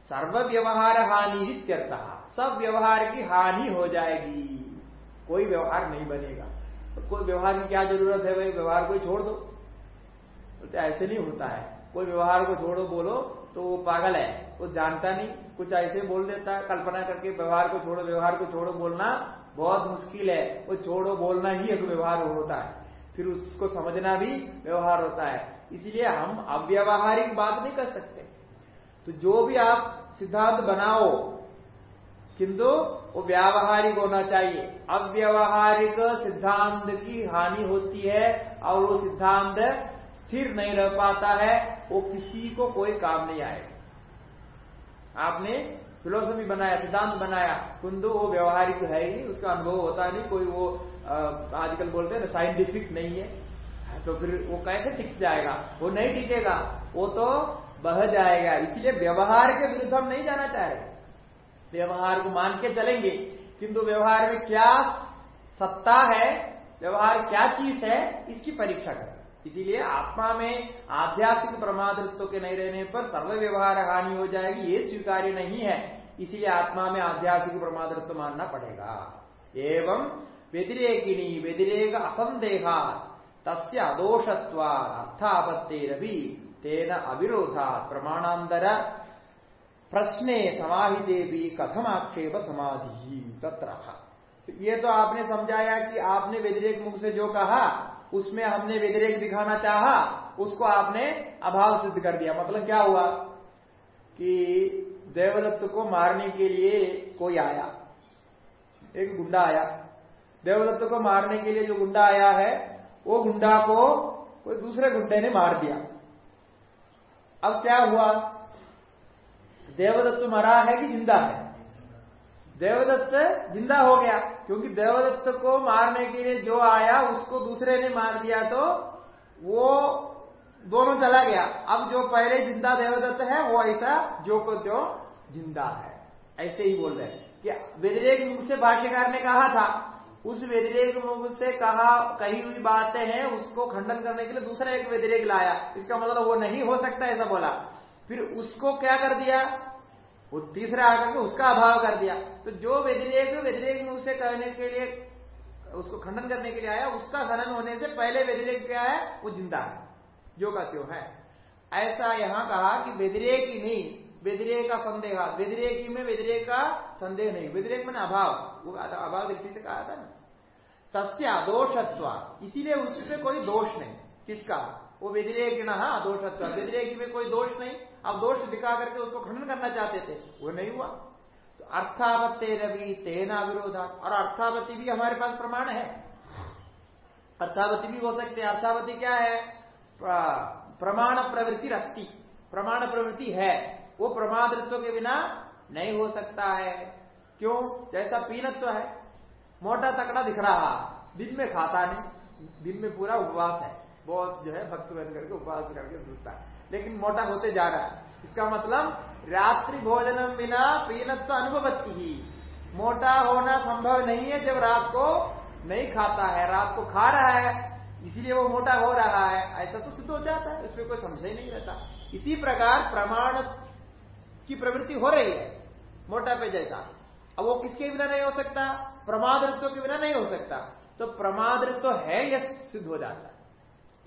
सर्व व्यवहार हानि इत्यर्थ सब व्यवहार की हानि हो जाएगी। कोई व्यवहार नहीं बनेगा। तो कोई व्यवहार की क्या ज़रूरत है भाई? व्यवहार को छोड़ दो। तो ऐसे नहीं होता है। कोई व्यवहार को छोड़ो, बोलो तो वो पागल है। वो जानता नहीं, कुछ ऐसे बोल देता है कल्पना करके व्यवहार को छोड़ो, व्यवहार को छोड़ो बोलना बहुत मुश्किल है। वो छोड़ो, बोलना ही एक व्यवहार होता है। फिर उसको समझना भी व्यवहार होता है। इसलिए हम अव्यवहारिक बात नहीं कर सकते। तो जो भी आप सिद्धांत बनाओ, किंतु वो व्यावहारिक होना चाहिए। अव्यवहारिक सिद्धांत की हानि होती है और वो सिद्धांत स्थिर नहीं रह पाता है, वो किसी को कोई काम नहीं आएगा। आपने फिलोसफी बनाया, सिद्धांत बनाया, किंतु वो व्यवहारिक है ही उसका अनुभव होता नहीं, कोई वो आजकल बोलते हैं ना साइंटिफिक नहीं है। तो फिर वो कैसे टिक जाएगा? वो नहीं टिकेगा वो तो बह जाएगा। इसलिए व्यवहार के विरुद्ध हम नहीं जाना चाह रहे। व्यवहार को मान के चलेंगे। किंतु व्यवहार में क्या सत्ता है, व्यवहार क्या चीज़ है, इसकी परीक्षा करें। इसीलिए आत्मा में आध्यात्मिक प्रमादत्व के नहीं रहने पर सर्व व्यवहार हानि हो जाएगी, ये स्वीकार्य नहीं है। इसीलिए आत्मा में आध्यात्मिक प्रमादत्व मानना पड़ेगा। एवं व्यतिरेकिनी व्यतिरेक असंदेहा, तस्य अदोषत्वा अर्थापत्तेरपि तेन अविरोधा प्रमाणांतर प्रश्ने समाहिते भी कथम आक्षेप समाधि तत्र ये तो आपने समझाया कि आपने व्यतिरेक मुख से जो कहा, उसमें हमने व्यतिरेक दिखाना चाहा, उसको आपने अभाव सिद्ध कर दिया। मतलब क्या हुआ? कि देवदत्त को मारने के लिए कोई आया। एक गुंडा आया। देवदत्त को मारने के लिए जो गुंडा आया है, वो गुंडा को कोई दूसरे गुंडे ने मार दिया। अब क्या हुआ? देवदत्त मरा है कि ज़िंदा है? देवदत्त ज़िंदा हो गया, क्योंकि देवदत्त को मारने के लिए जो आया, उसको दूसरे ने मार दिया तो वो दोनों चला गया। अब जो पहले ज़िंदा देवदत्त है, वो ऐसा जो को जो ज़िंदा है। ऐसे ही बोल रहे हैं। कि व्यतिरेक मुख से भाष्यकार ने कहा था उस व्यतिरेक मुख से कहा, कही हुई बातें हैं, उसको खंडन करने के लिए दूसरा एक व्यतिरेक लाया। इसका मतलब वो नहीं हो सकता, ऐसा बोला। फिर उसको क्या कर दिया? वो तीसरा आकर के उसका अभाव कर दिया। तो जो व्यतिरेक व्यतिरेक मुख से कहने के लिए, उसको खंडन करने के लिए आया, उसका खनन होने से पहले व्यतिरेक क्या है? वो ज़िंदा है। जो का क्यों है। ऐसा यहाँ कहा कि व्यतिरेक ही नहीं व्यतिरेक का संदेह। व्यतिरेकी में व्यतिरेक का संदेह नहीं। व्यतिरेक मैंने अभाव। वो अभाव दृष्टि से कहा था ना। तस्या दोषत्व इसीलिए उसमें कोई दोष नहीं। किसका? वो व्यतिरेक न दोषत्व व्यतिरेकी में कोई दोष नहीं। अब दोष दिखा करके उसको खंडन करना चाहते थे। वो नहीं हुआ। तो अर्थावत्ते रवि तेना विरोधा। और अर्थावती भी हमारे पास प्रमाण है। अर्थावती भी हो सकते हैं। अर्थावती क्या है? प्रमाण प्रवृत्ति रस्ती। प्रमाण प्रवृत्ति है। वो प्रमादृत्व के बिना नहीं हो सकता है। क्यों? जैसा पीनत्व है। मोटा तकड़ा दिख रहा। दिन में खाता नहीं। दिन में पूरा उपवास है। बहुत जो है, भक्त बन करके उपवास करके है। लेकिन मोटा होते जा रहा है। इसका मतलब रात्रि भोजनम बिना पीनत्व अनुभवती ही। मोटा होना संभव नहीं है जब रात को नहीं खाता है। रात को खा रहा है। इसीलिए वो मोटा हो रहा है। ऐसा तो सिद्ध हो जाता है। इसमें कोई समझ ही नहीं रहता। इसी प्रकार प्रमाण की प्रवृत्ति हो रही है, मोटा पे जैसा। अब वो किसके बिना नहीं हो सकता? प्रमादृत्व के बिना नहीं हो सकता। तो प्रमादृत्व है यह सिद्ध हो जाता है?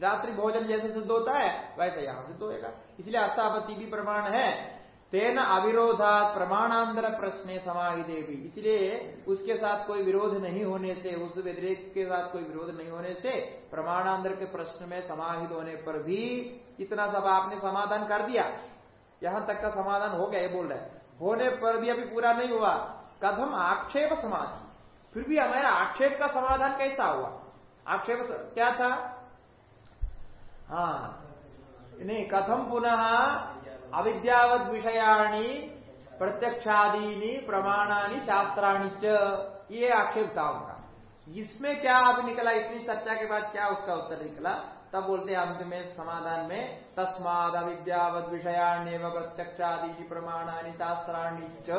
रात्रि भोजन जैसे सिद्ध होता है, वैसे यहाँ सिद्ध होएगा। इसलिए अर्थापति भी प्रमाण है। तेन अविरोधात प्रमाणांतर प्रश्न समाहि देवी इसलिए उसके साथ कोई विरोध नहीं होने से, उस व्यतिरेक के साथ कोई विरोध नहीं होने से, प्रमाणांतर के प्रश्न में समाहित होने पर भी इतना सब आपने समाधान कर दिया। यहाँ तक का समाधान हो गया, ये बोल रहे होने पर भी अभी पूरा नहीं हुआ। कदम आक्षेप समाधि। फिर भी हमारा आक्षेप का समाधान कैसा हुआ? आक्षेप क्या था? हाँ। नहीं कथम पुनः अविद्यावत विषयाणी प्रत्यक्षादीनी प्रमाणानी शास्त्राणी च, ये आक्षेप था उनका। इसमें क्या अब निकला, इतनी चर्चा के बाद क्या उसका उत्तर निकला? तब बोलते हैं अंत में, समाधान में, तस्माद अविद्यावत विषयाण्य प्रत्यक्षादि प्रमाणानी शास्त्राणी च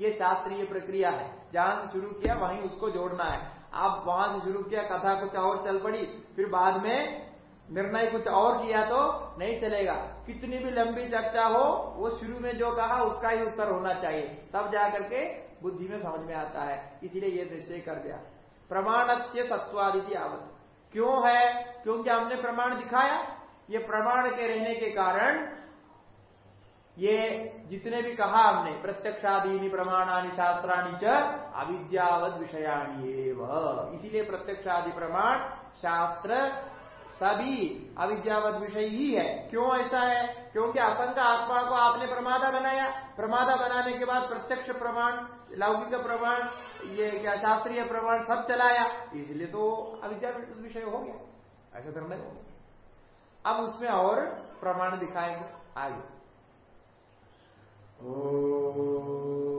ये शास्त्रीय प्रक्रिया है। जहाँ से शुरू किया, वहीं उसको जोड़ना है। आप वहाँ से शुरू किया, कथा कुछ और चल पड़ी, फिर बाद में निर्णय कुछ और किया तो नहीं चलेगा। कितनी भी लंबी चर्चा हो, वो शुरू में जो कहा, उसका ही उत्तर होना चाहिए। तब जाकर के बुद्धि में समझ में आता है। इसलिए ये निश्चय कर दिया। प्रमाण से तत्वादि आवत क्यों है? क्योंकि हमने प्रमाण दिखाया। ये प्रमाण के रहने के कारण ये जितने भी कहा हमने, प्रत्यक्षादीनी प्रमाणानी शास्त्राणी च अविद्यावत विषयाणी इसीलिए प्रत्यक्षादि प्रमाण शास्त्र सभी अविद्यावत विषय ही है। क्यों ऐसा है? क्योंकि असंग आत्मा को आपने प्रमादा बनाया। प्रमादा बनाने के बाद प्रत्यक्ष प्रमाण, लौकिक प्रमाण, ये क्या शास्त्रीय प्रमाण सब चलाया। इसलिए तो अविद्या विषय हो गया। ऐसा निर्णय हो गया। अब उसमें और प्रमाण दिखाएँगे। आगे। ओ